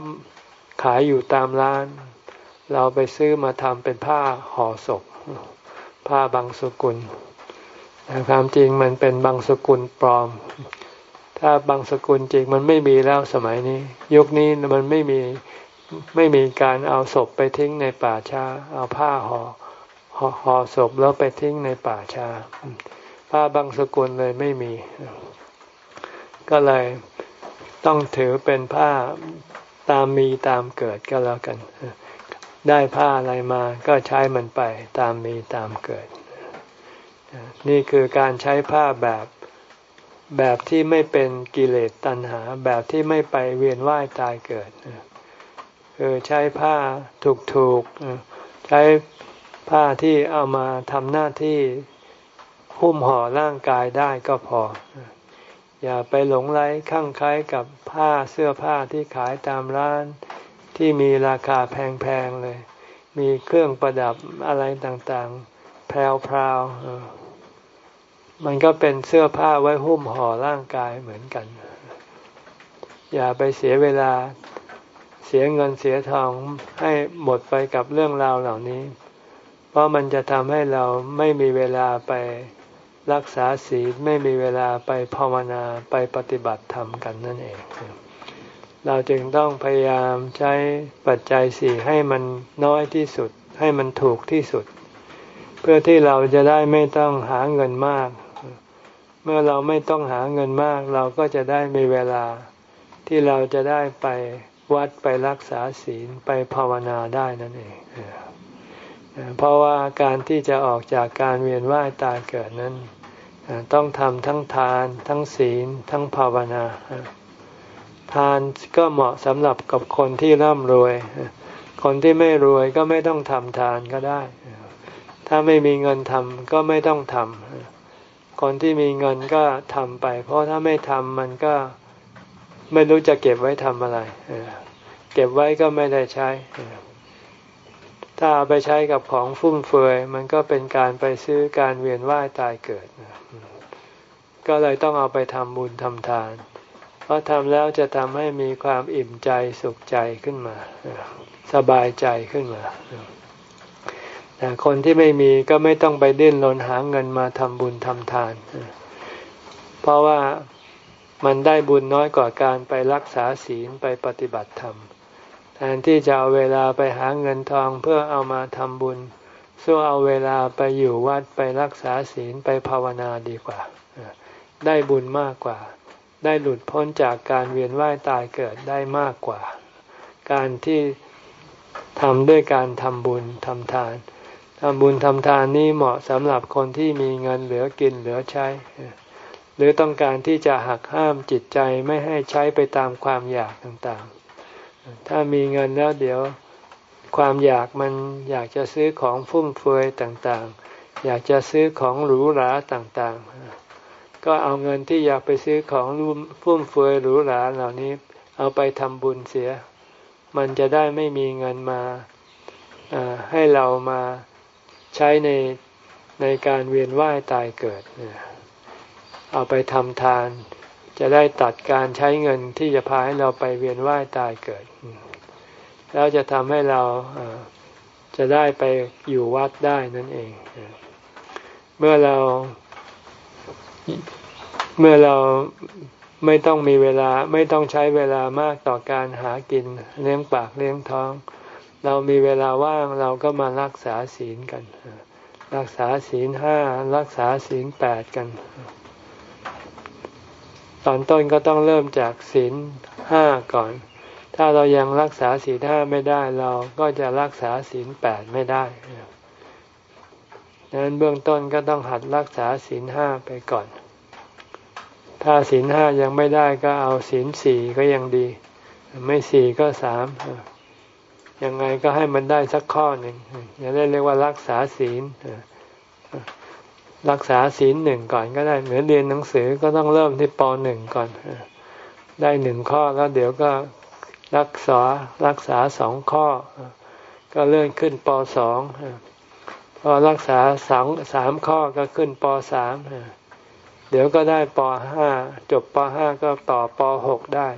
ขายอยู่ตามร้าน เราไปซื้อมาทำเป็นผ้าห่อศพ ผ้าบางสกุลแต่ความจริงมันเป็นบางสกุลปลอม ถ้าบางสกุลจริงมันไม่มีแล้วสมัยนี้ ยุคนี้มันไม่มี ไม่มีการเอาศพไปทิ้งในป่าช้า เอาผ้าห่อห่อศพแล้วไปทิ้งในป่าช้า ผ้าบางสกุลเลยไม่มี ก็เลยต้องถือเป็นผ้าตามมีตามเกิดก็แล้วกัน ได้ผ้าอะไรมาก็ใช้มันไปตามมีตามเกิด นี่คือการใช้ผ้าแบบแบบที่ไม่เป็นกิเลสตัณหา แบบที่ไม่ไปเวียนว่ายตายเกิด คือใช้ผ้าถูกๆ ใช้ผ้าที่เอามาทำหน้าที่หุ้มห่อร่างกายได้ก็พอ อย่าไปหลงไหลข้างคล้ายกับผ้าเสื้อผ้าที่ขายตามร้านที่มีราคาแพงๆเลย มีเครื่องประดับอะไรต่างๆ แพรวๆมันก็เป็นเสื้อผ้าไว้หุ้มห่อร่างกายเหมือนกัน อย่าไปเสียเวลา เสียเงินเสียทองให้หมดไปกับเรื่องราวเหล่านี้ เพราะมันจะทำให้เราไม่มีเวลาไปรักษาศีลไม่มีเวลาไปภาวนาไปปฏิบัติธรรมกันนั่นเอง เราจึงต้องพยายามใช้ปัจจัยสี่ให้มันน้อยที่สุด ให้มันถูกที่สุด เพื่อที่เราจะได้ไม่ต้องหาเงินมาก เมื่อเราไม่ต้องหาเงินมาก เราก็จะได้มีเวลาที่เราจะได้ไป วัดไปรักษาศีลไปภาวนาได้นั่นเอง เพราะว่าการที่จะออกจากการเวียนว่ายตายเกิดนั้น ต้องทำทั้งทาน ทั้งศีล ทั้งภาวนา ทานก็เหมาะสำหรับกับคนที่ร่ำรวย คนที่ไม่รวยก็ไม่ต้องทำทานก็ได้ ถ้าไม่มีเงินทำก็ไม่ต้องทำคนที่มีเงินก็ทำไป เพราะถ้าไม่ทำมันก็ ไม่รู้จะเก็บไว้ทำอะไรเก็บไว้ก็ไม่ได้ใช้ ถ้าเอาไปใช้กับของฟุ่มเฟือยมันก็เป็นการไปซื้อการเวียนว่ายตายเกิด ก็เลยต้องเอาไปทำบุญทำทาน เพราะทำแล้วจะทำให้มีความอิ่มใจสุขใจขึ้นมา สบายใจขึ้นมาแต่คนที่ไม่มีก็ไม่ต้องไปดิ้นรนหาเงินมาทำบุญทำทาน เพราะว่า มันได้บุญน้อยกว่าการไปรักษาศีลไปปฏิบัติธรรม แทนที่จะเอาเวลาไปหาเงินทองเพื่อเอามาทำบุญสู้เอาเวลาไปอยู่วัดไปรักษาศีลไปภาวนาดีกว่า ได้บุญมากกว่า ได้หลุดพ้นจากการเวียนว่ายตายเกิดได้มากกว่า การที่ทำด้วยการทำบุญทำทานทำบุญทำทานนี้เหมาะสำหรับคนที่มีเงินเหลือกินเหลือใช้ หรือต้องการที่จะหักห้ามจิตใจไม่ให้ใช้ไปตามความอยากต่างๆ ถ้ามีเงินแล้วเดี๋ยวความอยากมันอยากจะซื้อของฟุ่มเฟือยต่างๆ อยากจะซื้อของหรูหราต่างๆ ก็เอาเงินที่อยากไปซื้อของรุ่มฟุ่มเฟือยหรูหราเหล่านี้ เอาไปทำบุญเสีย มันจะได้ไม่มีเงินมาให้เรามาใช้ในในการเวียนว่ายตายเกิดเเอาไปทำทาน จะได้ตัดการใช้เงินที่จะพาให้เราไปเวียนว่ายตายเกิด แล้วจะทำให้เราจะได้ไปอยู่วัดได้นั่นเอง เมื่อเรา เมื่อเราไม่ต้องมีเวลาไม่ต้องใช้เวลามากต่อการหากินเลี้ยงปากเลี้ยงท้อง เรามีเวลาว่างเราก็มารักษาศีลกัน รักษาศีลห้ารักษาศีลแปดกัน ตอนต้นก็ต้องเริ่มจากศีลห้าก่อน ถ้าเรายังรักษาศีลห้าไม่ได้เราก็จะรักษาศีลแปดไม่ได้ดังนั้นเบื้องต้นก็ต้องหัดรักษาศีลห้าไปก่อน ถ้าศีลห้ายังไม่ได้ก็เอาศีลสี่ก็ยังดี ไม่สี่ก็สามยังไงก็ให้มันได้สักข้อหนึ่งอย่าได้เรียกว่ารักษาศีล รักษาศีลหนึ่งก่อนก็ได้ เหมือนเรียนหนังสือก็ต้องเริ่มที่ปหนึ่งก่อน ได้หนึ่งข้อแล้วเดี๋ยวก็รักษารักษาสองข้อ ก็เลื่อนขึ้นปสองพอรักษาสองสามข้อก็ขึ้นปสามเดี๋ยวก็ได้ปห้าจบปห้าก็ต่อปหกได้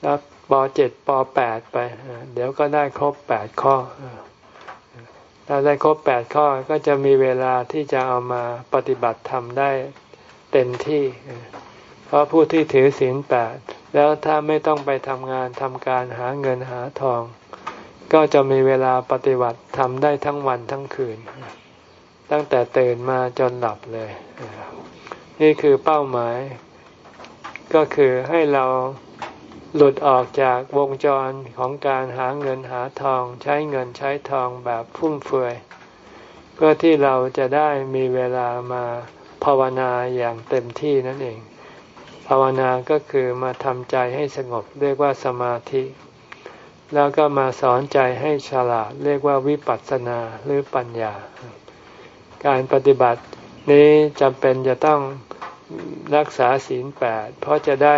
แล้วปเจ็ดปแปดไป เดี๋ยวก็ได้ครบแปดข้อ ถ้าได้ครบแปดข้อก็จะมีเวลาที่จะเอามาปฏิบัติธรรมได้เต็มที่ เพราะผู้ที่ถือศีลแปดแล้วถ้าไม่ต้องไปทำงานทำการหาเงินหาทอง ก็จะมีเวลาปฏิบัติทำได้ทั้งวันทั้งคืน ตั้งแต่ตื่นมาจนหลับเลย นี่คือเป้าหมาย ก็คือให้เรา หลุดออกจากวงจรของการหาเงินหาทอง ใช้เงินใช้ทองแบบฟุ่มเฟือย เพื่อที่เราจะได้มีเวลามาภาวนาอย่างเต็มที่นั่นเอง ภาวนาก็คือมาทำใจให้สงบเรียกว่าสมาธิ แล้วก็มาสอนใจให้ฉลาดเรียกว่าวิปัสสนาหรือปัญญา การปฏิบัตินี้จำเป็นจะต้องรักษาศีลแปดเพราะจะได้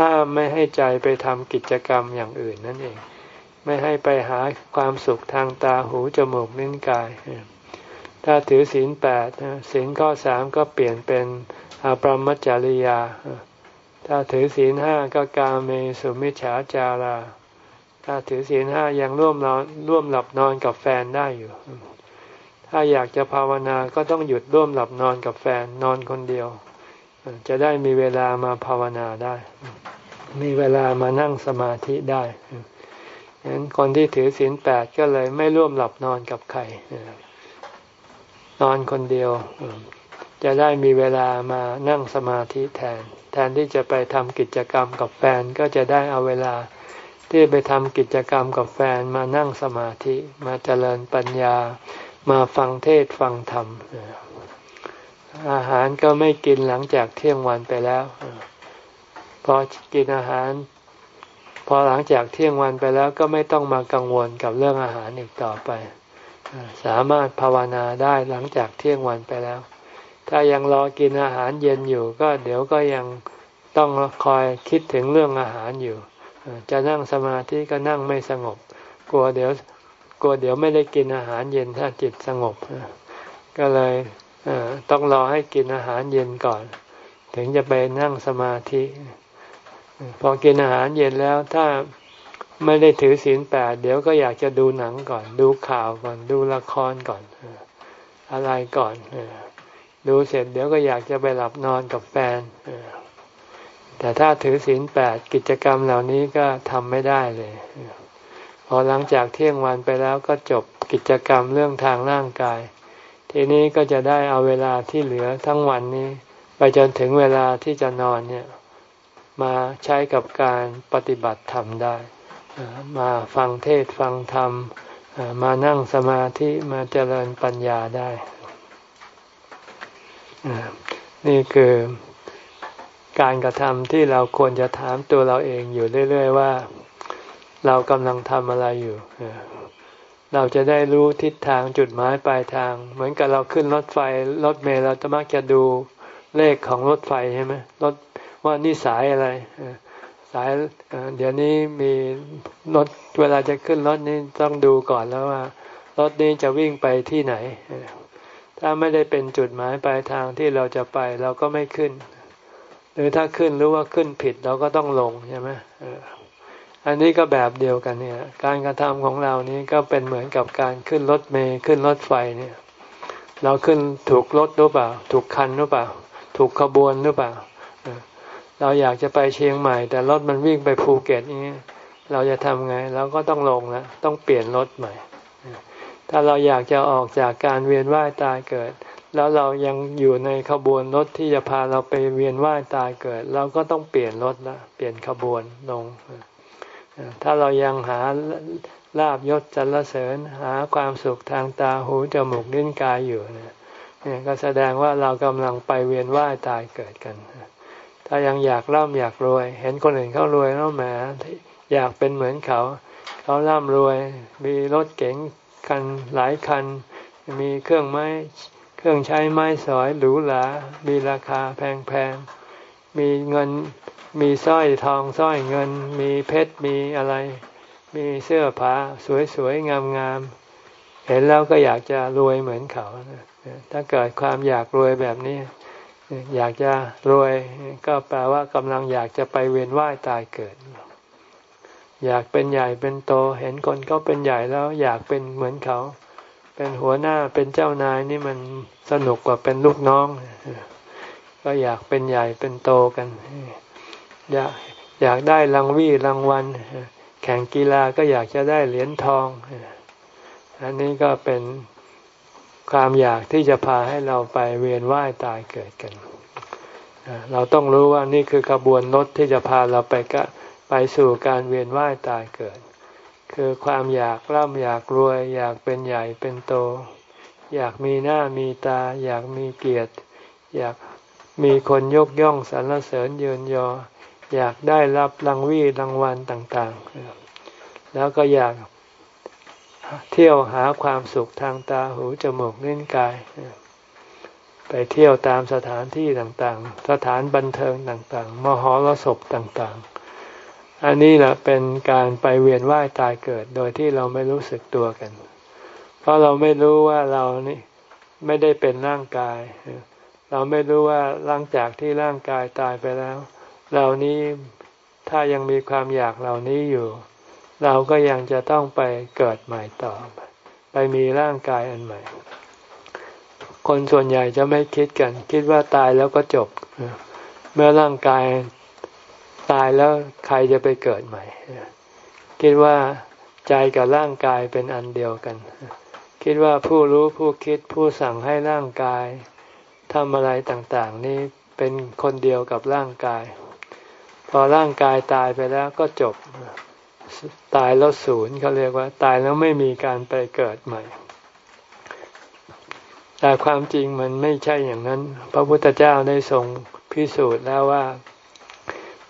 ห้ามไม่ให้ใจไปทำกิจกรรมอย่างอื่นนั่นเอง ไม่ให้ไปหาความสุขทางตาหูจมูกลิ้นกาย ถ้าถือศีลแปดศีลข้อสามก็เปลี่ยนเป็นอาปรมัจจริยา ถ้าถือศีลห้าก็กาเมสุมิฉาจารา ถ้าถือศีลห้ายังร่วมนอนร่วมหลับนอนกับแฟนได้อยู่ ถ้าอยากจะภาวนาก็ต้องหยุดร่วมหลับนอนกับแฟนนอนคนเดียว จะได้มีเวลามาภาวนาได้ มีเวลามานั่งสมาธิได้ฉะนั้นคนที่ถือศีลแปดก็เลยไม่ร่วมหลับนอนกับใครนอนคนเดียว จะได้มีเวลามานั่งสมาธิแทน แทนที่จะไปทำกิจกรรมกับแฟนก็จะได้เอาเวลาที่ไปทำกิจกรรมกับแฟนมานั่งสมาธิ มาเจริญปัญญา มาฟังเทศฟังธรรม อาหารก็ไม่กินหลังจากเที่ยงวันไปแล้ว พอกินอาหาร พอหลังจากเที่ยงวันไปแล้วก็ไม่ต้องมากังวลกับเรื่องอาหารอีกต่อไป สามารถภาวนาได้หลังจากเที่ยงวันไปแล้ว ถ้ายังรอกินอาหารเย็นอยู่ ก็เดี๋ยวก็ยังต้องคอยคิดถึงเรื่องอาหารอยู่ จะนั่งสมาธิก็นั่งไม่สงบ กลัวเดี๋ยวกลัวเดี๋ยวไม่ได้กินอาหารเย็นถ้าจิตสงบ ก็เลย ต้องรอให้กินอาหารเย็นก่อน ถึงจะไปนั่งสมาธิ พอกินอาหารเย็นแล้วถ้าไม่ได้ถือศีลแปดเดี๋ยวก็อยากจะดูหนังก่อน ดูข่าวก่อน ดูละครก่อน อะไรก่อนดูเสร็จเดี๋ยวก็อยากจะไปหลับนอนกับแฟนแต่ถ้าถือศีลแปดกิจกรรมเหล่านี้ก็ทำไม่ได้เลย พอหลังจากเที่ยงวันไปแล้วก็จบกิจกรรมเรื่องทางร่างกาย ทีนี้ก็จะได้เอาเวลาที่เหลือทั้งวันนี้ ไปจนถึงเวลาที่จะนอนเนี่ยมาใช้กับการปฏิบัติธรรมได้ มาฟังเทศฟังธรรม มานั่งสมาธิมาเจริญปัญญาได้ นี่คือการกระทำที่เราควรจะถามตัวเราเองอยู่เรื่อย ๆ ว่า เรากำลังทำอะไรอยู่ เราจะได้รู้ทิศทางจุดหมายปลายทาง เหมือนกับเราขึ้นรถไฟรถเมล์เราจะมักจะดูเลขของรถไฟใช่ไหมรถว่านี่สายอะไรสายเดี๋ยวนี้มีรถเวลาจะขึ้นรถนี้ต้องดูก่อนแล้วว่ารถนี้จะวิ่งไปที่ไหน ถ้าไม่ได้เป็นจุดหมายปลายทางที่เราจะไปเราก็ไม่ขึ้น หรือถ้าขึ้นรู้ว่าขึ้นผิดเราก็ต้องลงใช่ไหม อันนี้ก็แบบเดียวกันเนี่ย การกระทำของเรานี้ก็เป็นเหมือนกับการขึ้นรถเมย์ขึ้นรถไฟเนี่ย เราขึ้นถูกรถหรือเปล่า ถูกคันหรือเปล่า ถูกขบวนหรือเปล่า เราอยากจะไปเชียงใหม่ แต่รถมันวิ่งไปภูเก็ตอย่างนี้เราจะทำไงเราก็ต้องลงแล้วต้องเปลี่ยนรถใหม่ ถ้าเราอยากจะออกจากการเวียนว่ายตายเกิด แล้วเรายังอยู่ในขบวนรถที่จะพาเราไปเวียนว่ายตายเกิด เราก็ต้องเปลี่ยนรถละเปลี่ยนขบวนลง ถ้าเรายังหาลาบยศจันรเสริญหาความสุขทางตาหูจมูกลิ้นกายอยู่เนี่ยก็แสดงว่าเรากำลังไปเวียนว่ายตายเกิดกัน ถ้ายังอยากร่ำอยากรวย เห็นคนอื่นเขารวยแล้วแหมอยากเป็นเหมือนเขา เขาร่ำรวย มีรถเก๋งกันหลายคัน มีเครื่องไม้เครื่องใช้ไม้สอยหรูหรา มีราคาแพงๆ มีเงิน มีสร้อยทองสร้อยเงิน มีเพชรมีอะไร มีเสื้อผ้าสวยๆงามๆเห็นแล้วก็อยากจะรวยเหมือนเขาถ้าเกิดความอยากรวยแบบนี้ อยากจะรวยก็แปลว่ากำลังอยากจะไปเวียนว่ายตายเกิด อยากเป็นใหญ่เป็นโต เห็นคนเขาเป็นใหญ่แล้วอยากเป็นเหมือนเขา เป็นหัวหน้าเป็นเจ้านายนี่มันสนุกกว่าเป็นลูกน้อง ก็อยากเป็นใหญ่เป็นโตกัน อยากอยากได้รางวี่รางวัลแข่งกีฬาก็อยากจะได้เหรียญทอง อันนี้ก็เป็นความอยากที่จะพาให้เราไปเวียนว่ายตายเกิดกัน เราต้องรู้ว่านี่คือกระบวนรถที่จะพาเราไปกะไปสู่การเวียนว่ายตายเกิด คือความอยากร่ำอยากรวย อยากเป็นใหญ่เป็นโต อยากมีหน้ามีตา อยากมีเกียรติ อยากมีคนยกย่องสรรเสริญเยินยอ อยากได้รับรางวีรางวัลต่างๆ แล้วก็อยากเที่ยวหาความสุขทางตาหูจมูกลิ้นกาย ไปเที่ยวตามสถานที่ต่างๆ สถานบันเทิงต่างๆ มหรสพต่างๆ อันนี้แหละเป็นการไปเวียนว่ายตายเกิดโดยที่เราไม่รู้สึกตัวกัน เพราะเราไม่รู้ว่าเรานี่ไม่ได้เป็นร่างกาย เราไม่รู้ว่าหลังจากที่ร่างกายตายไปแล้ว เรานี้ถ้ายังมีความอยากเหล่านี้อยู่ เราก็ยังจะต้องไปเกิดใหม่ต่อ ไปมีร่างกายอันใหม่ คนส่วนใหญ่จะไม่คิดกัน คิดว่าตายแล้วก็จบ เมื่อร่างกายตายแล้วใครจะไปเกิดใหม่ คิดว่าใจกับร่างกายเป็นอันเดียวกัน คิดว่าผู้รู้ผู้คิดผู้สั่งให้ร่างกายทำอะไรต่างๆ นี้เป็นคนเดียวกับร่างกาย พอร่างกายตายไปแล้วก็จบ ตายแล้วศูนย์เขาเรียกว่า ตายแล้วไม่มีการไปเกิดใหม่ แต่ความจริงมันไม่ใช่อย่างนั้น พระพุทธเจ้าได้ทรงพิสูจน์แล้วว่า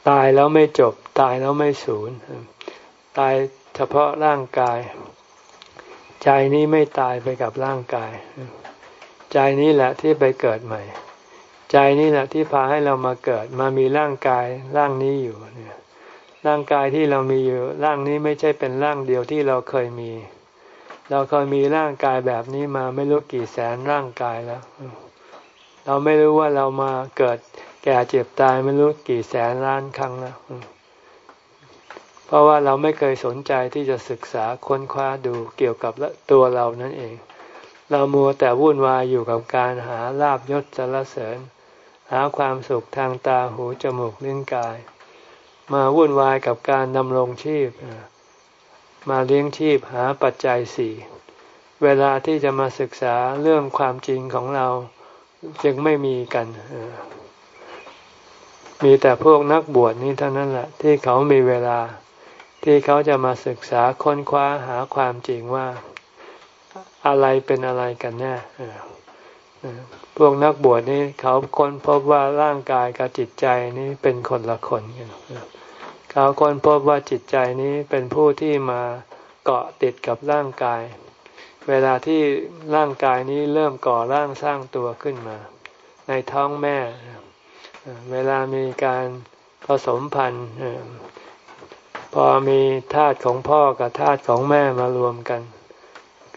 ตายแล้วไม่จบ ตายแล้วไม่สูญตายเฉพาะร่างกาย ใจนี้ไม่ตายไปกับร่างกาย ใจนี้แหละที่ไปเกิดใหม่ ใจนี้แหละที่พาให้เรามาเกิดมามีร่างกายร่างนี้อยู่เนี่ยร่างกายที่เรามีอยู่ร่างนี้ไม่ใช่เป็นร่างเดียวที่เราเคยมี เราเคยมีร่างกายแบบนี้มาไม่รู้กี่แสนร่างกายแล้ว เราไม่รู้ว่าเรามาเกิดแก่เจ็บตายไม่รู้กี่แสนล้านครั้งแล้วเพราะว่าเราไม่เคยสนใจที่จะศึกษาค้นคว้าดูเกี่ยวกับตัวเรานั่นเอง เรามัวแต่วุ่นวายอยู่กับการหาลาบยศจรเสริญ หาความสุขทางตาหูจมูกลิ้นกาย มาวุ่นวายกับการดำรงชีพ มาเลี้ยงชีพหาปัจจัยสี่เวลาที่จะมาศึกษาเรื่องความจริงของเราจึงไม่มีกัน มีแต่พวกนักบวชนี้เท่านั้นแหละ ที่เขามีเวลาที่เขาจะมาศึกษาค้นคว้าหาความจริงว่า อะไรเป็นอะไรกันแน่พวกนักบวชนี้เขาค้นพบว่าร่างกายกับจิตใจนี้เป็นคนละคนกันเขาค้นพบว่าจิตใจนี้เป็นผู้ที่มาเกาะติดกับร่างกาย เวลาที่ร่างกายนี้เริ่มก่อร่างสร้างตัวขึ้นมา ในท้องแม่ เวลามีการผสมพันธุ์พอมีธาตุของพ่อกับธาตุของแม่มารวมกัน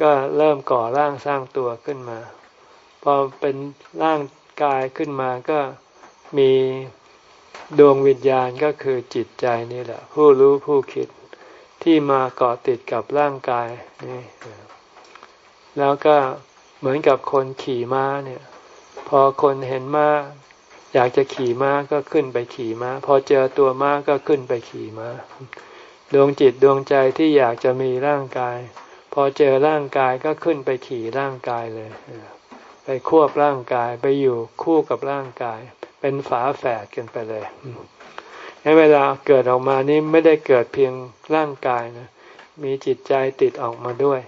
ก็เริ่มก่อร่างสร้างตัวขึ้นมา พอเป็นร่างกายขึ้นมาก็มีดวงวิญญาณก็คือจิตใจนี่แหละ ผู้รู้ผู้คิดที่มาเกาะติดกับร่างกายนี่แล้วก็เหมือนกับคนขี่ม้าเนี่ย พอคนเห็นม้าอยากจะขี่ม้าก็ขึ้นไปขี่ม้า พอเจอตัวม้าก็ขึ้นไปขี่ม้า ดวงจิตดวงใจที่อยากจะมีร่างกาย อเจอร่างกายก็ขึ้นไปขี่ร่างกายเลย ไปควบร่างกายไปอยู่คู่กับร่างกาย เป็นฝาแฝดกันไปเลยในเวลาเกิดออกมานี้ไม่ได้เกิดเพียงร่างกายนะมีจิตใจติดออกมาด้วย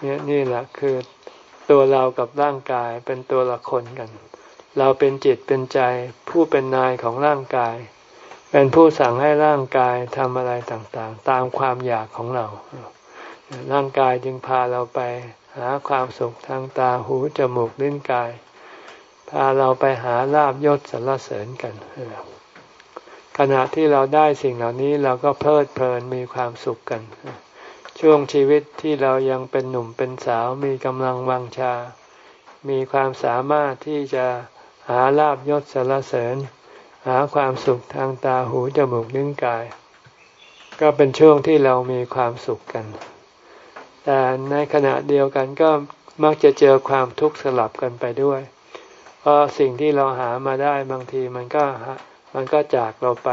เนี่ยนี่แหละคือตัวเรากับร่างกายเป็นตัวละคนกัน เราเป็นจิตเป็นใจ ผู้เป็นนายของร่างกาย เป็นผู้สั่งให้ร่างกายทำอะไรต่างๆ ตามความอยากของเรา ร่างกายจึงพาเราไปหาความสุขทางตาหูจมูกลิ้นกาย พาเราไปหาลาบยศสรรเสริญกัน ขณะที่เราได้สิ่งเหล่านี้เราก็เพลิดเพลินมีความสุขกัน ช่วงชีวิตที่เรายังเป็นหนุ่มเป็นสาวมีกำลังวังชา มีความสามารถที่จะหาลาบยศสารเสริญ หาความสุขทางตาหูจมูกลิ้นกาย ก็เป็นช่วงที่เรามีความสุขกัน แต่ในขณะเดียวกันก็มักจะเจอความทุกข์สลับกันไปด้วย เพราะสิ่งที่เราหามาได้บางทีมันก็มันก็จากเราไป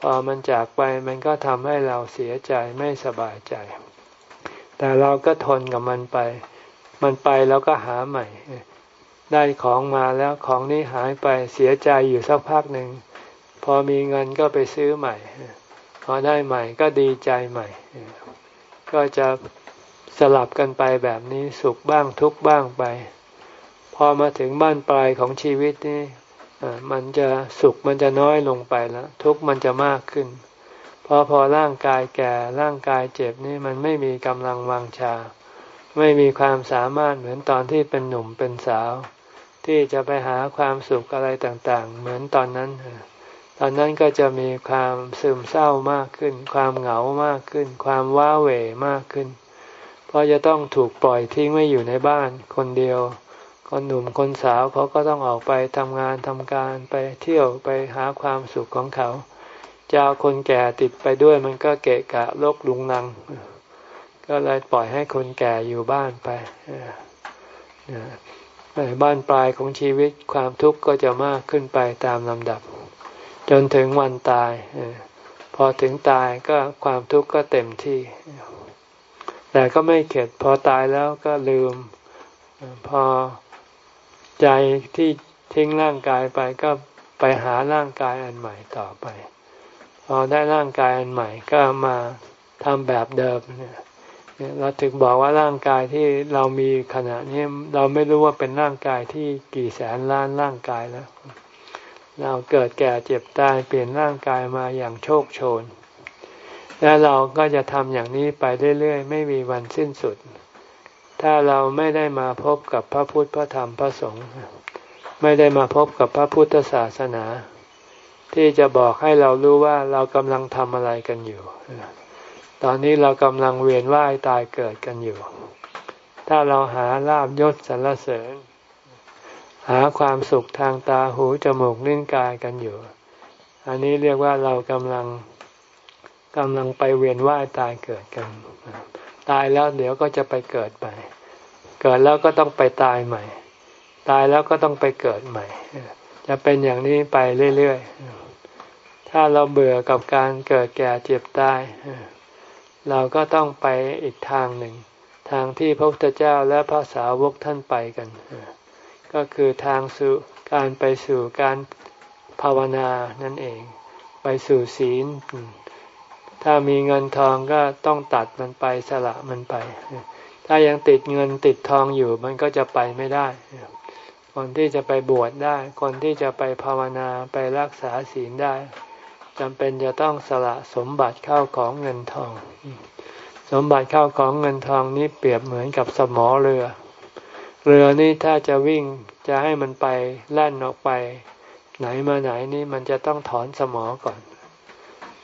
พอมันจากไปมันก็ทำให้เราเสียใจไม่สบายใจ แต่เราก็ทนกับมันไป มันไปแล้วก็หาใหม่ ได้ของมาแล้วของนี้หายไปเสียใจอยู่สักพักหนึ่ง พอมีเงินก็ไปซื้อใหม่ พอได้ใหม่ก็ดีใจใหม่ ก็จะสลับกันไปแบบนี้สุขบ้างทุกบ้างไป พอมาถึงบ้านปลายของชีวิตนี่มันจะสุขมันจะน้อยลงไปแล้วทุกมันจะมากขึ้น เพราะพอร่างกายแก่ร่างกายเจ็บนี่มันไม่มีกำลังวังชา ไม่มีความสามารถเหมือนตอนที่เป็นหนุ่มเป็นสาว ที่จะไปหาความสุขอะไรต่างๆ เหมือนตอนนั้น ตอนนั้นก็จะมีความซึมเศร้ามากขึ้น ความเหงามากขึ้น ความว้าเหวมากขึ้น เพราะจะต้องถูกปล่อยทิ้งไว้อยู่ในบ้านคนเดียว คนหนุ่มคนสาวเขาก็ต้องออกไปทำงานทำการไปเที่ยวไปหาความสุขของเขาจะเอาคนแก่ติดไปด้วยมันก็เกะกะโลกลุงนัง ก็เลยปล่อยให้คนแก่อยู่บ้านไปในบ้านปลายของชีวิตความทุกข์ก็จะมากขึ้นไปตามลำดับ จนถึงวันตาย พอถึงตายก็ความทุกข์ก็เต็มที่ แต่ก็ไม่เข็ด พอตายแล้วก็ลืม พอใจที่ทิ้งร่างกายไปก็ไปหาร่างกายอันใหม่ต่อไป พอได้ร่างกายอันใหม่ก็มาทำแบบเดิมเนี่ยเราถึงบอกว่าร่างกายที่เรามีขณะนี้เราไม่รู้ว่าเป็นร่างกายที่กี่แสนล้านร่างกายแล้ว เราเกิดแก่เจ็บตายเปลี่ยนร่างกายมาอย่างโชคโชน และเราก็จะทำอย่างนี้ไปเรื่อยๆ ไม่มีวันสิ้นสุด ถ้าเราไม่ได้มาพบกับพระพุทธพระธรรมพระสงฆ์ไม่ได้มาพบกับพระพุทธศาสนา ที่จะบอกให้เรารู้ว่าเรากำลังทำอะไรกันอยู่ ตอนนี้เรากำลังเวียนว่ายตายเกิดกันอยู่ ถ้าเราหาลาบยศสรรเสริญ หาความสุขทางตาหูจมูกลิ้นกายกันอยู่ อันนี้เรียกว่าเรากำลังกำลังไปเวียนว่ายตายเกิดกัน ตายแล้วเดี๋ยวก็จะไปเกิดใหม่เกิดแล้วก็ต้องไปตายใหม่ ตายแล้วก็ต้องไปเกิดใหม่ จะเป็นอย่างนี้ไปเรื่อยๆ ถ้าเราเบื่อกับการเกิดแก่เจ็บตาย เราก็ต้องไปอีกทางหนึ่ง ทางที่พระพุทธเจ้าและพระสาวกท่านไปกัน ก็คือทางสู่การไปสู่การภาวนานั่นเอง ไปสู่ศีล ถ้ามีเงินทองก็ต้องตัดมันไปสละมันไป ถ้ายังติดเงินติดทองอยู่มันก็จะไปไม่ได้ คนที่จะไปบวชได้ คนที่จะไปภาวนาไปรักษาศีลได้จำเป็นจะต้องสละสมบัติเข้าของเงินทอง สมบัติเข้าของเงินทองนี้เปรียบเหมือนกับสมอเรือ เรือนี่ถ้าจะวิ่งจะให้มันไปแล่นออกไป ไหนมาไหนนี่มันจะต้องถอนสมอก่อน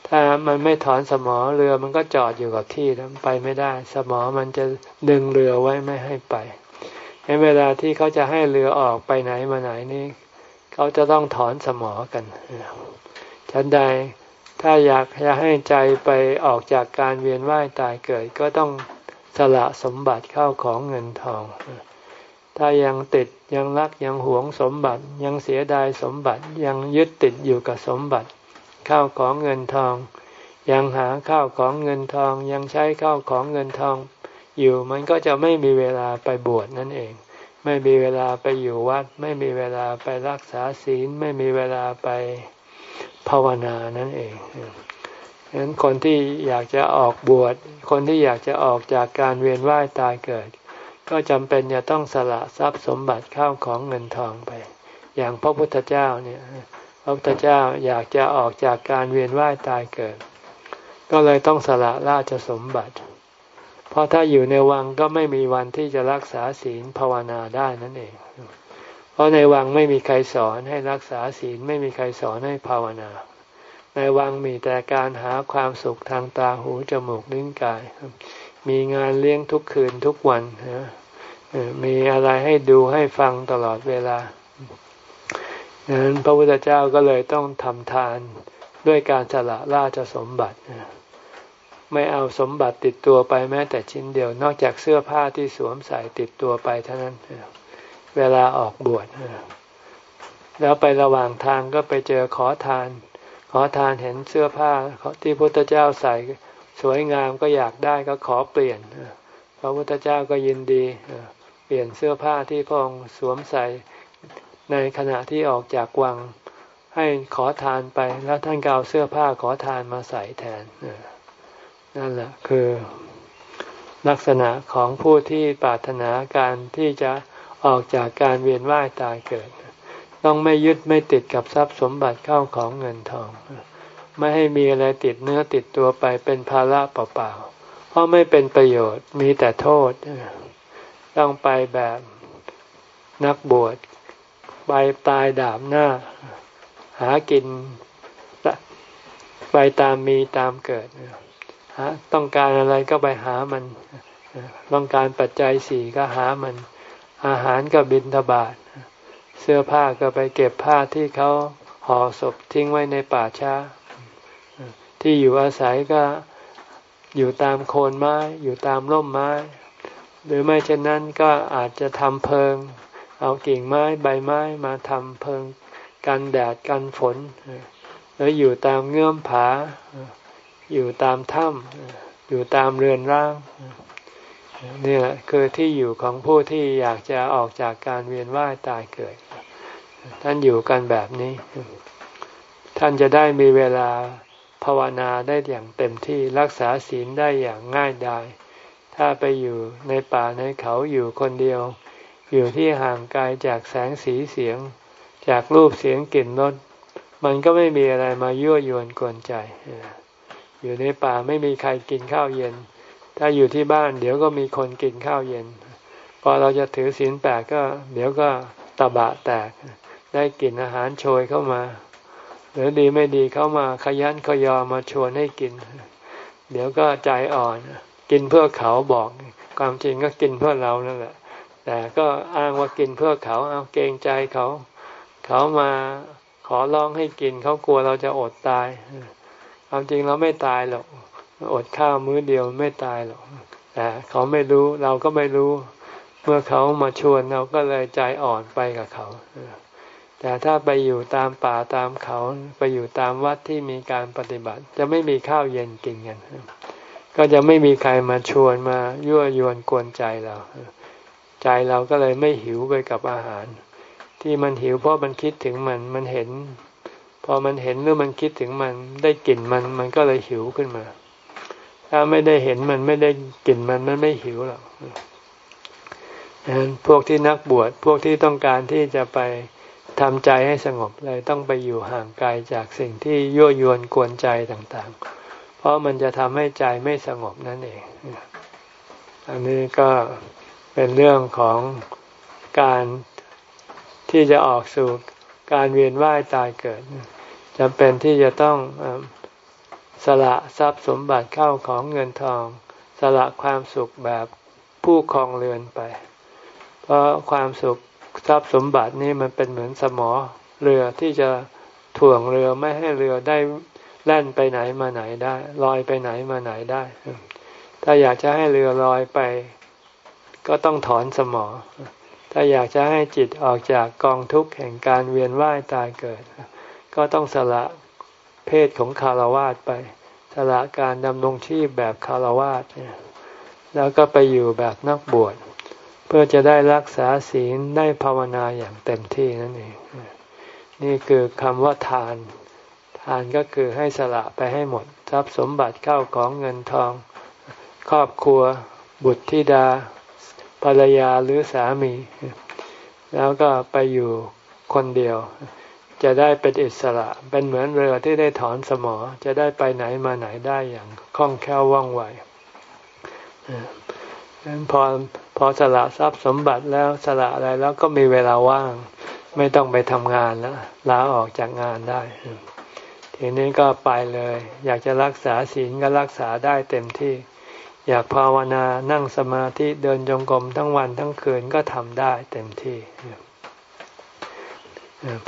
ถ้ามันไม่ถอนสมอเรือมันก็จอดอยู่กับที่แล้วไปไม่ได้ สมอมันจะดึงเรือไว้ไม่ให้ไปในเวลาที่เขาจะให้เรือออกไปไหนมาไหนนี่ เขาจะต้องถอนสมอกันฉันใดถ้าอยากจะให้ใจไปออกจากการเวียนว่ายตายเกิด ก็ต้องสละสมบัติเข้าของเงินทอง ถ้ายังติดยังรักยังหวงสมบัติ ยังเสียดายสมบัติยังยึดติดอยู่กับสมบัติ ข้าวของเงินทอง ยังหาข้าวของเงินทอง ยังใช้ข้าวของเงินทอง อยู่มันก็จะไม่มีเวลาไปบวชนั่นเอง ไม่มีเวลาไปอยู่วัด ไม่มีเวลาไปรักษาศีล ไม่มีเวลาไปภาวนานั่นเองฉะนั้นคนที่อยากจะออกบวช คนที่อยากจะออกจากการเวียนว่ายตายเกิด ก็จำเป็นจะต้องสละทรัพย์สมบัติข้าวของเงินทองไป อย่างพระพุทธเจ้าเนี่ยพระพุทธเจ้าอยากจะออกจากการเวียนว่ายตายเกิด ก็เลยต้องสละราชสมบัติ เพราะถ้าอยู่ในวังก็ไม่มีวันที่จะรักษาศีลภาวนาได้นั่นเอง เพราะในวังไม่มีใครสอนให้รักษาศีลไม่มีใครสอนให้ภาวนา ในวังมีแต่การหาความสุขทางตาหูจมูกลิ้นกาย มีงานเลี้ยงทุกคืนทุกวันมีอะไรให้ดูให้ฟังตลอดเวลาดังนั้นพระพุทธเจ้าก็เลยต้องทำทานด้วยการสละราชสมบัติ ไม่เอาสมบัติติดตัวไปแม้แต่ชิ้นเดียว นอกจากเสื้อผ้าที่สวมใส่ติดตัวไปเท่านั้นเวลาออกบวชแล้วไประหว่างทางก็ไปเจอขอทาน ขอทานเห็นเสื้อผ้าที่พระพุทธเจ้าใส่ สวยงามก็อยากได้ก็ขอเปลี่ยนพระพุทธเจ้าก็ยินดีเปลี่ยนเสื้อผ้าที่พระองค์สวมใส่ในขณะที่ออกจากวัง ให้ขอทานไปแล้วท่านก็เอาเสื้อผ้าขอทานมาใส่แทนนั่นแหละคือลักษณะของผู้ที่ปรารถนาการที่จะออกจากการเวียนว่ายตายเกิด ต้องไม่ยึดไม่ติดกับทรัพย์สมบัติเข้าของเงินทอง ไม่ให้มีอะไรติดเนื้อติดตัวไปเป็นภาระเปล่าๆ เพราะไม่เป็นประโยชน์มีแต่โทษ ต้องไปแบบนักบวชไปตายดาบหน้า หากินไปตามมีตามเกิดต้องการอะไรก็ไปหามัน ต้องการปัจจัยสี่ก็หามัน อาหารก็บินทบาทเสื้อผ้าก็ไปเก็บผ้าที่เขาห่อศพทิ้งไว้ในป่าช้า ที่อยู่อาศัยก็อยู่ตามโคนไม้ อยู่ตามร่มไม้ หรือไม่เช่นนั้นก็อาจจะทำเพิง เอากิ่งไม้ใบไม้มาทำเพิงกันแดดกันฝนแล้วอยู่ตามเงื่อมผา อยู่ตามถ้ำอยู่ตามเรือนร่างนี่แหละคือที่อยู่ของผู้ที่อยากจะออกจากการเวียนว่ายตายเกิด ท่านอยู่กันแบบนี้ ท่านจะได้มีเวลา ภาวนาได้อย่างเต็มที่รักษาศีลได้อย่างง่ายดาย ถ้าไปอยู่ในป่าในเขาอยู่คนเดียว อยู่ที่ห่างไกลจากแสงสีเสียง จากรูปเสียงกลิ่นรสมันก็ไม่มีอะไรมายั่วยวนกวนใจ อยู่ในป่าไม่มีใครกินข้าวเย็น ถ้าอยู่ที่บ้านเดี๋ยวก็มีคนกินข้าวเย็น พอเราจะถือศีลแปดก็ เดี๋ยวก็ตะบะแตก ได้กินอาหารโชยเข้ามา หรือดีไม่ดีเขามาขยันขยอมาชวนให้กิน เดี๋ยวก็ใจอ่อน กินเพื่อเขาบอก ความจริงก็กินเพื่อเรานั่นแหละ แต่ก็อ้างว่ากินเพื่อเขาเอาเกรงใจเขา เขามาขอร้องให้กินเขากลัวเราจะอดตายความจริงเราไม่ตายหรอกอดข้าวมื้อเดียวไม่ตายหรอกแต่เขาไม่รู้เราก็ไม่รู้ เมื่อเขามาชวนเราก็เลยใจอ่อนไปกับเขา แต่ถ้าไปอยู่ตามป่าตามเขาไปอยู่ตามวัดที่มีการปฏิบัติ จะไม่มีข้าวเย็นกินกันก็จะไม่มีใครมาชวนมายั่วยวนกวนใจเรา ใจเราก็เลยไม่หิวไปกับอาหาร ที่มันหิวเพราะมันคิดถึงมันมันเห็น พอมันเห็นหรือมันคิดถึงมันได้กลิ่นมันมันก็เลยหิวขึ้นมา ถ้าไม่ได้เห็นมันไม่ได้กลิ่นมันมันไม่หิวหรอกพวกที่นักบวชพวกที่ต้องการที่จะไป ทำใจให้สงบเลยต้องไปอยู่ห่างไกลจากสิ่งที่ยั่วยวนกวนใจต่างๆ เพราะมันจะทำให้ใจไม่สงบนั่นเอง อันนี้ก็เป็นเรื่องของการที่จะออกสู่การเวียนว่ายตายเกิดจำเป็นที่จะต้องสละทรัพย์สมบัติเข้าของเงินทอง สละความสุขแบบผู้ครองเรือนไป เพราะความสุข ทรัพย์สมบัตินี้มันเป็นเหมือนสมอเรือที่จะถ่วงเรือไม่ให้เรือได้แล่นไปไหนมาไหนได้ ลอยไปไหนมาไหนได้ ถ้าอยากจะให้เรือลอยไป ก็ต้องถอนสมอถถ้าอยากจะให้จิตออกจากกองทุกข์แห่งการเวียนว่ายตายเกิด ก็ต้องสละเพศของคารวาสไป สละการดำรงชีพแบบคารวาสแล้วก็ไปอยู่แบบนักบวช เพื่อจะได้รักษาศีลได้ภาวนาอย่างเต็มที่นั่นเอง นี่คือคำว่าทาน ทานก็คือให้สละไปให้หมด ทรัพย์สมบัติเข้าของเงินทอง ครอบครัว บุตรธิดา ภรรยาหรือสามี แล้วก็ไปอยู่คนเดียว จะได้เป็นอิสระ เป็นเหมือนเรือที่ได้ถอนสมอ จะได้ไปไหนมาไหนได้อย่างคล่องแคล่วว่องไวพอ พอสละทรัพย์สมบัติแล้วสละอะไรแล้วก็มีเวลาว่าง ไม่ต้องไปทำงานแล้วลาออกจากงานได้ ทีนี้ก็ไปเลย อยากจะรักษาศีลก็รักษาได้เต็มที่ อยากภาวนานั่งสมาธิเดินจงกรมทั้งวันทั้งคืนก็ทำได้เต็มที่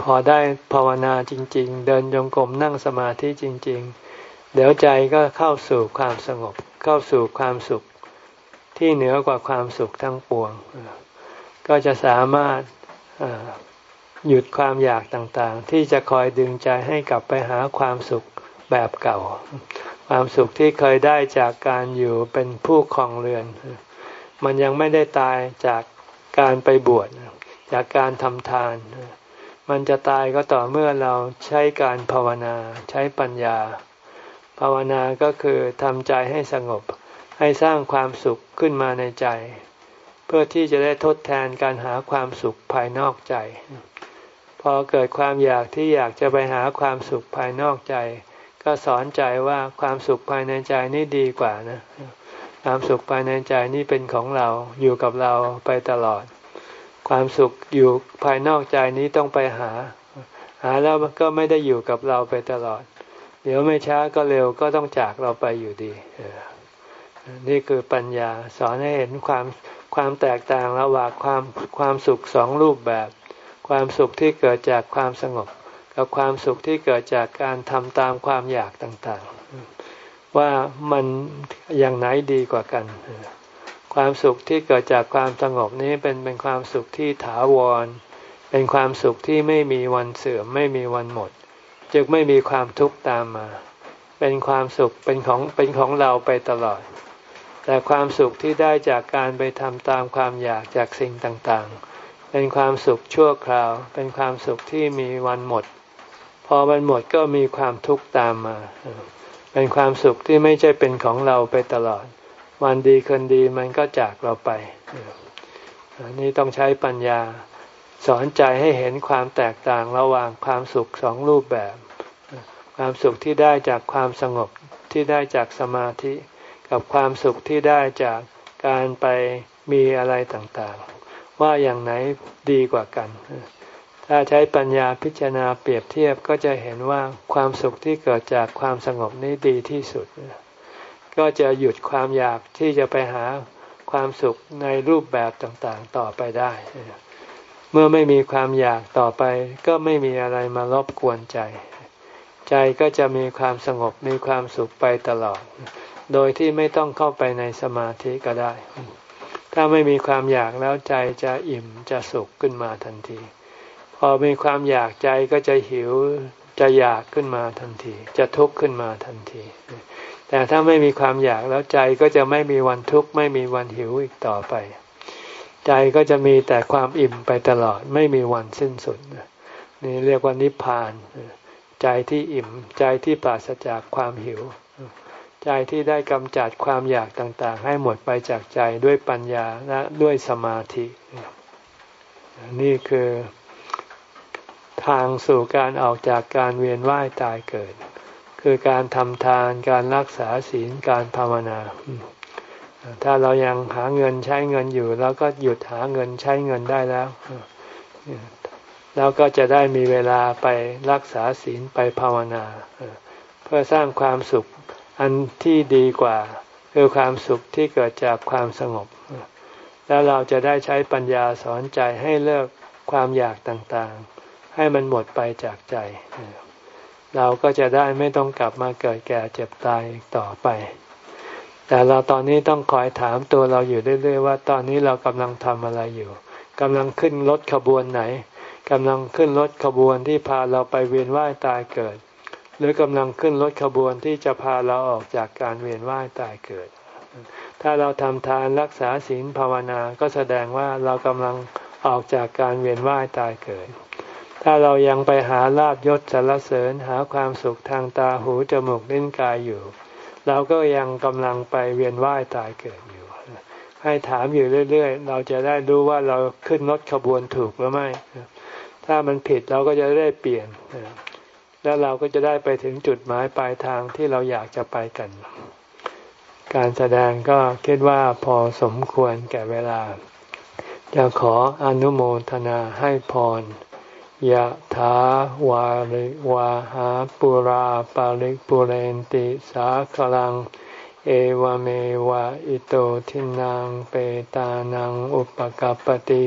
พอได้ภาวนาจริง ๆ เดินจงกรมนั่งสมาธิจริง ๆ เดี๋ยวใจก็เข้าสู่ความสงบ เข้าสู่ความสุข ที่เหนือกว่าความสุขทั้งปวง ก็จะสามารถหยุดความอยากต่างๆ ที่จะคอยดึงใจให้กลับไปหาความสุขแบบเก่า ความสุขที่เคยได้จากการอยู่เป็นผู้ครองเรือน มันยังไม่ได้ตายจากการไปบวชจากการทำทาน มันจะตายก็ต่อเมื่อเราใช้การภาวนาใช้ปัญญา ภาวนาก็คือทำใจให้สงบ ให้สร้างความสุขขึ้นมาในใจ เพื่อที่จะได้ทดแทนการหาความสุขภายนอกใจ พอเกิดความอยากที่อยากจะไปหาความสุขภายนอกใจ ก็สอนใจว่าความสุขภายในใจนี่ดีกว่านะ ความสุขภายในใจนี่เป็นของเราอยู่กับเราไปตลอด ความสุขอยู่ภายนอกใจนี้ต้องไปหา หาแล้วก็ไม่ได้อยู่กับเราไปตลอด เดี๋ยวไม่ช้าก็เร็วก็ต้องจากเราไปอยู่ดี นี่คือปัญญา สอนให้เห็นความความแตกต่างระหว่างความความสุขสองรูปแบบ ความสุขที่เกิดจากความสงบ กับความสุขที่เกิดจากการทำตามความอยากต่างๆ ว่ามันอย่างไหนดีกว่ากัน ความสุขที่เกิดจากความสงบนี้เป็นเป็นความสุขที่ถาวร เป็นความสุขที่ไม่มีวันเสื่อมไม่มีวันหมด จึงไม่มีความทุกข์ตามมา เป็นความสุขเป็นของเป็นของเราไปตลอด แต่ความสุขที่ได้จากการไปทำตามความอยากจากสิ่งต่างๆ เป็นความสุขชั่วคราว เป็นความสุขที่มีวันหมด พอมันหมดก็มีความทุกข์ตามมา เป็นความสุขที่ไม่ใช่เป็นของเราไปตลอด วันดีคืนดีมันก็จากเราไปอันี่ต้องใช้ปัญญา สอนใจให้เห็นความแตกต่างระหว่างความสุขสองรูปแบบ ความสุขที่ได้จากความสงบที่ได้จากสมาธิ กับความสุขที่ได้จากการไปมีอะไรต่างๆ ว่าอย่างไหนดีกว่ากัน ถ้าใช้ปัญญาพิจารณาเปรียบเทียบก็จะเห็นว่าความสุขที่เกิดจากความสงบนี้ดีที่สุด ก็จะหยุดความอยากที่จะไปหาความสุขในรูปแบบต่างๆ ต่อไปได้ เมื่อไม่มีความอยากต่อไป ก็ไม่มีอะไรมารบกวนใจ ใจก็จะมีความสงบมีความสุขไปตลอด โดยที่ไม่ต้องเข้าไปในสมาธิก็ได้ ถ้าไม่มีความอยากแล้วใจจะอิ่มจะสุขขึ้นมาทันที พอมีความอยากใจก็จะหิวจะอยากขึ้นมาทันที จะทุกข์ขึ้นมาทันที แต่ถ้าไม่มีความอยากแล้วใจก็จะไม่มีวันทุกข์ไม่มีวันหิวอีกต่อไป ใจก็จะมีแต่ความอิ่มไปตลอดไม่มีวันสิ้นสุดนี่เรียกว่านิพพาน ใจที่อิ่มใจที่ปราศจากความหิว ใจที่ได้กำจัดความอยากต่างๆ ให้หมดไปจากใจด้วยปัญญาและด้วยสมาธิ นี่คือทางสู่การออกจากการเวียนว่ายตายเกิด คือการทำทานการรักษาศีลการภาวนา ถ้าเรายังหาเงินใช้เงินอยู่ แล้วก็หยุดหาเงินใช้เงินได้แล้ว แล้วก็จะได้มีเวลาไปรักษาศีลไปภาวนา เพื่อสร้างความสุข อันที่ดีกว่า คือความสุขที่เกิดจากความสงบ แล้วเราจะได้ใช้ปัญญาสอนใจให้เลิกความอยากต่างๆ ให้มันหมดไปจากใจ เราก็จะได้ไม่ต้องกลับมาเกิดแก่เจ็บตายต่อไป แต่เราตอนนี้ต้องคอยถามตัวเราอยู่เรื่อยๆว่า ตอนนี้เรากำลังทำอะไรอยู่กำลังขึ้นรถขบวนไหนกำลังขึ้นรถขบวนที่พาเราไปเวียนว่ายตายเกิด หรือกำลังขึ้นรถขบวนที่จะพาเราออกจากการเวียนว่ายตายเกิด ถ้าเราทำทานรักษาศีลภาวนาก็แสดงว่าเรากำลังออกจากการเวียนว่ายตายเกิด ถ้าเรายังไปหาลาบยศสรรเสริญหาความสุขทางตาหูจมูกลิ้นกายอยู่ เราก็ยังกำลังไปเวียนว่ายตายเกิดอยู่ ให้ถามอยู่เรื่อย ๆ เราจะได้รู้ว่าเราขึ้นรถขบวนถูกหรือไม่ ถ้ามันผิดเราก็จะได้เปลี่ยน แล้วเราก็จะได้ไปถึงจุดหมายปลายทางที่เราอยากจะไปกัน การแสดงก็คิดว่าพอสมควรแก่เวลา จะขออนุโมทนาให้พรยะถาวาริวาหาปุราปาริปุเรนติสาคลัง เอวเมวะอิโตทินังเปตานังอุปกัปติ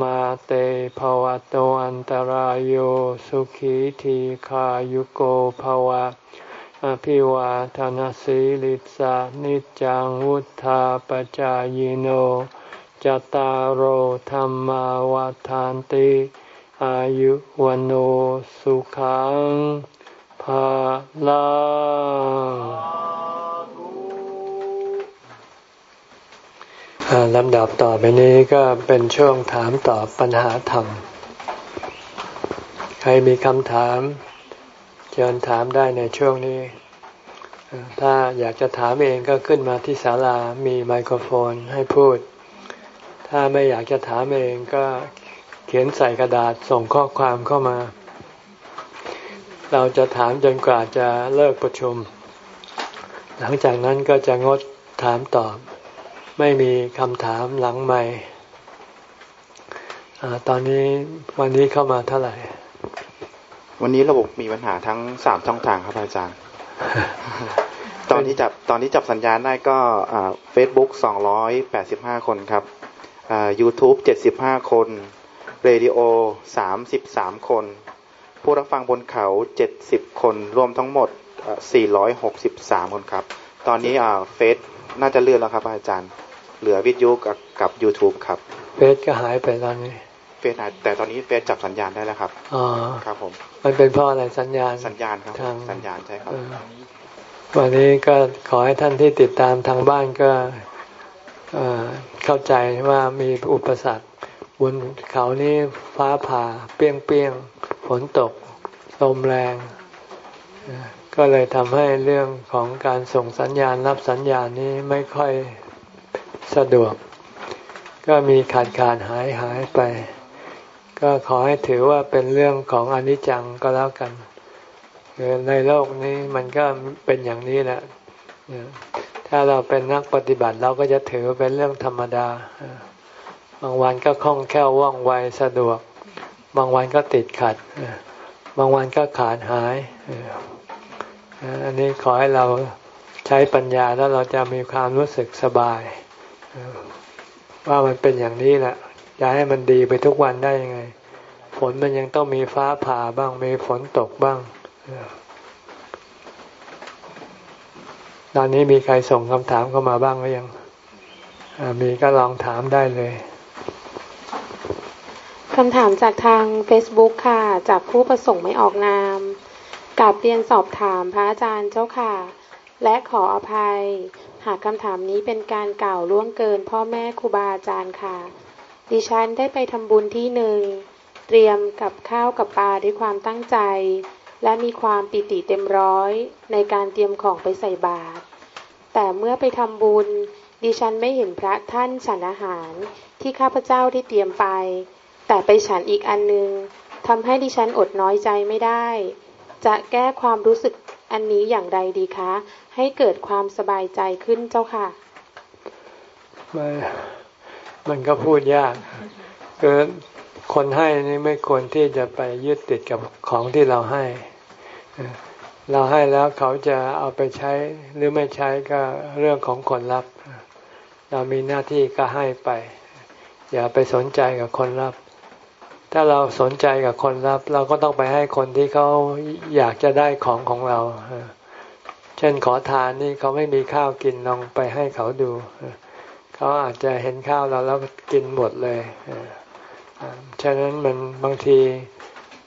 มาเตภวะตวันตารโยสุขีทีขายุโกภวะ อภิวาทานสีลิสานิจังวุธาปจายโนจตารโหธรรมาวาทานติ อายุวันโอสุขังภาลัง ลำดับต่อไปนี้ก็เป็นช่วงถามตอบปัญหาธรรม ใครมีคำถามเชิญถามได้ในช่วงนี้ ถ้าอยากจะถามเองก็ขึ้นมาที่ศาลามีไมโครโฟนให้พูด ถ้าไม่อยากจะถามเองก็เขียนใส่กระดาษส่งข้อความเข้ามา เราจะถามจนกว่าจะเลิกประชุม หลังจากนั้นก็จะงดถามตอบ ไม่มีคำถามหลังใหม่ตอนนี้วันนี้เข้ามาเท่าไหร่ วันนี้ระบบมีปัญหาทั้งสามช่องทางครับอาจารย์ ตอนที่จับตอนที่จับสัญญาณได้ก็เฟซบุ๊กสองร้อยแปดสิบห้าคนครับยูทูบเจ็ดสิบห้าคนเรดิโอสามสิบสามคน ผู้รับฟังบนเขาเจ็ดสิบคนรวมทั้งหมดสี่ร้อยหกสิบสามคนครับ ตอนนี้เฟซน่าจะเลื่อนแล้วครับอาจารย์ เหลือวิทยุกับกับ YouTube ครับเฟซก็หายไปตอนนี้เฟซหายแต่ตอนนี้เฟซจับสัญญาณได้แล้วครับอ๋อครับผม มันเป็นเพราะอะไรสัญญาณสัญญาณครับทางสัญญาณใช่ครับวันนี้ก็ขอให้ท่านที่ติดตามทางบ้านก็เข้าใจว่ามีอุปสรรคบนเขานี้ฟ้าผ่าเปี้ยงเปี้ยงฝนตกลมแรง ก็เลยทำให้เรื่องของการส่งสัญญาณรับสัญญาณนี้ไม่ค่อย สะดวก ก็มีขาดขาดหายหายไป ก็ขอให้ถือว่าเป็นเรื่องของอนิจจังก็แล้วกันในโลกนี้มันก็เป็นอย่างนี้แหละถ้าเราเป็นนักปฏิบัติเราก็จะถือเป็นเรื่องธรรมดา บางวันก็คล่องแคล่วว่องไวสะดวก บางวันก็ติดขัด บางวันก็ขาดหาย อันนี้ขอให้เราใช้ปัญญาแล้วเราจะมีความรู้สึกสบาย ว่ามันเป็นอย่างนี้แหละจะให้มันดีไปทุกวันได้ยังไง ฝนมันยังต้องมีฟ้าผ่าบ้าง มีฝนตกบ้างตอนนี้มีใครส่งคำถามเข้ามาบ้างหรือยังมีก็ลองถามได้เลยคำถามจากทาง Facebook ค่ะ จากผู้ประสงค์ไม่ออกนามกับเรียนสอบถามพระอาจารย์เจ้าค่ะ และขออภัยากคำถามนี้เป็นการกล่าวล่วงเกิน พ่อแม่ครูบาอาจารย์ค่ะ ดิฉันได้ไปทำบุญที่หนึ่ง เตรียมกับข้าวกับปลาด้วยความตั้งใจ และมีความปิติเต็มร้อย ในการเตรียมของไปใส่บาตร แต่เมื่อไปทำบุญ ดิฉันไม่เห็นพระท่านฉันอาหารที่ข้าพเจ้าได้เตรียมไป แต่ไปฉันอีกอันนึงทำให้ดิฉันอดน้อยใจไม่ได้ จะแก้ความรู้สึกอันนี้อย่างไรดีคะ ให้เกิดความสบายใจขึ้นเจ้าค่ะมันมันก็พูดยากคือคนให้นี่ไม่ควรที่จะไปยึดติดกับของที่เราให้ เราให้แล้วเขาจะเอาไปใช้หรือไม่ใช้ก็เรื่องของคนรับ เรามีหน้าที่ก็ให้ไป อย่าไปสนใจกับคนรับ ถ้าเราสนใจกับคนรับ เราก็ต้องไปให้คนที่เขาอยากจะได้ของของเรา เช่นขอทานนี่เขาไม่มีข้าวกินลองไปให้เขาดูเขาอาจจะเห็นข้าวเราแล้วกินหมดเลยฉะนั้นมันบางที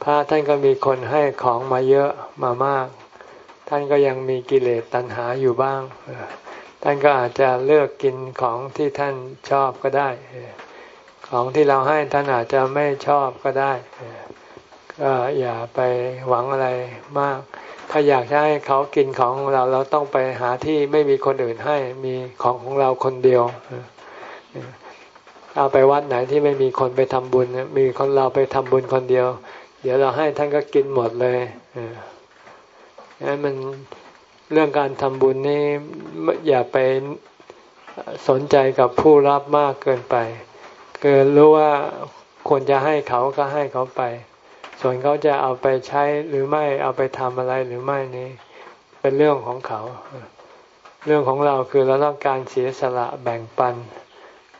พระท่านก็มีคนให้ของมาเยอะมามาก ท่านก็ยังมีกิเลสตัณหาอยู่บ้าง ท่านก็อาจจะเลือกกินของที่ท่านชอบก็ได้ ของที่เราให้ท่านอาจจะไม่ชอบก็ได้ ก็อย่าไปหวังอะไรมาก ถ้าอยากให้เขากินของเราเราต้องไปหาที่ไม่มีคนอื่นให้มีของของเราคนเดียวเอาไปวัดไหนที่ไม่มีคนไปทำบุญมีคนเราไปทำบุญคนเดียว เดี๋ยวเราให้ท่านก็กินหมดเลยนั้นมันเรื่องการทำบุญนี่อย่าไปสนใจกับผู้รับมากเกินไปเกินรู้ว่าควรจะให้เขาก็ให้เขาไป ส่วนเขาจะเอาไปใช้หรือไม่เอาไปทำอะไรหรือไม่นี่เป็นเรื่องของเขา เรื่องของเราคือเราต้องการเสียสละแบ่งปัน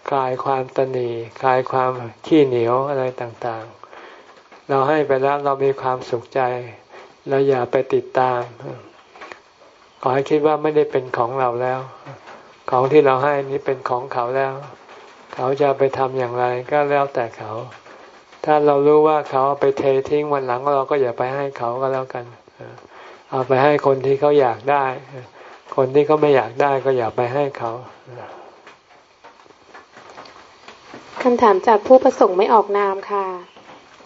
คลายความตนีคลายความขี้เหนียวอะไรต่างๆ เราให้ไปแล้วเรามีความสุขใจ เราอย่าไปติดตาม ขอให้คิดว่าไม่ได้เป็นของเราแล้ว ของที่เราให้นี้เป็นของเขาแล้ว เขาจะไปทำอย่างไรก็แล้วแต่เขา ถ้าเรารู้ว่าเขาไปเททิ้งวันหลังเราก็อย่าไปให้เขาก็แล้วกัน เอาไปให้คนที่เขาอยากได้ คนที่เขาไม่อยากได้ก็อย่าไปให้เขาคำถามจากผู้ประสงค์ไม่ออกนามค่ะ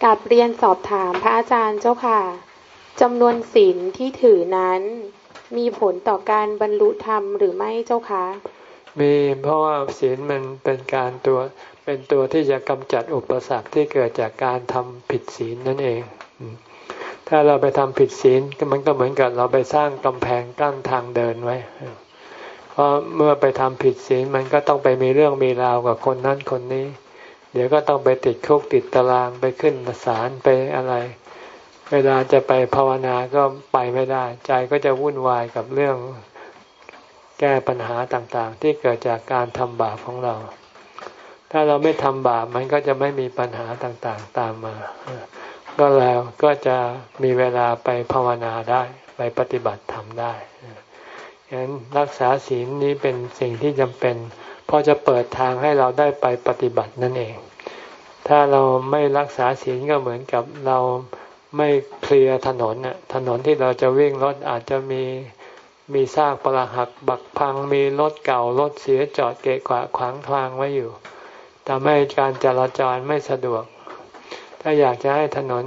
กับเรียนสอบถามพระอาจารย์เจ้าค่ะจำนวนศีลที่ถือนั้น มีผลต่อการบรรลุธรรมหรือไม่เจ้าคะ มีเพราะว่าศีลมันเป็นการตัว เป็นตัวที่จะกำจัดอุปสรรคที่เกิดจากการทำผิดศีลนั่นเอง ถ้าเราไปทำผิดศีลมันก็เหมือนกับเราไปสร้างกำแพงกั้นทางเดินไว้ เพราะเมื่อไปทำผิดศีลมันก็ต้องไปมีเรื่องมีราวกับคนนั้นคนนี้ เดี๋ยวก็ต้องไปติดคุกติดตารางไปขึ้นศาลไปอะไร เวลาจะไปภาวนาก็ไปไม่ได้ ใจก็จะวุ่นวายกับเรื่องแก้ปัญหาต่างๆ ที่เกิดจากการทำบาปของเรา ถ้าเราไม่ทำบาปมันก็จะไม่มีปัญหาต่างๆตามมา ก็แล้วก็จะมีเวลาไปภาวนาได้ ไปปฏิบัติธรรมได้ฉะนั้นรักษาศีลนี้เป็นสิ่งที่จำเป็นเพอจะเปิดทางให้เราได้ไปปฏิบัตินั่นเอง ถ้าเราไม่รักษาศีลก็เหมือนกับเราไม่เคลียร์ถนนน่ะถนนที่เราจะวิ่งรถอาจจะมีมีซากปรหักบักพัง มีรถเก่ารถเสียจอดเกะกะขวางทางไว้อยู่ ทำให้การจราจรไม่สะดวก ถ้าอยากจะให้ถนน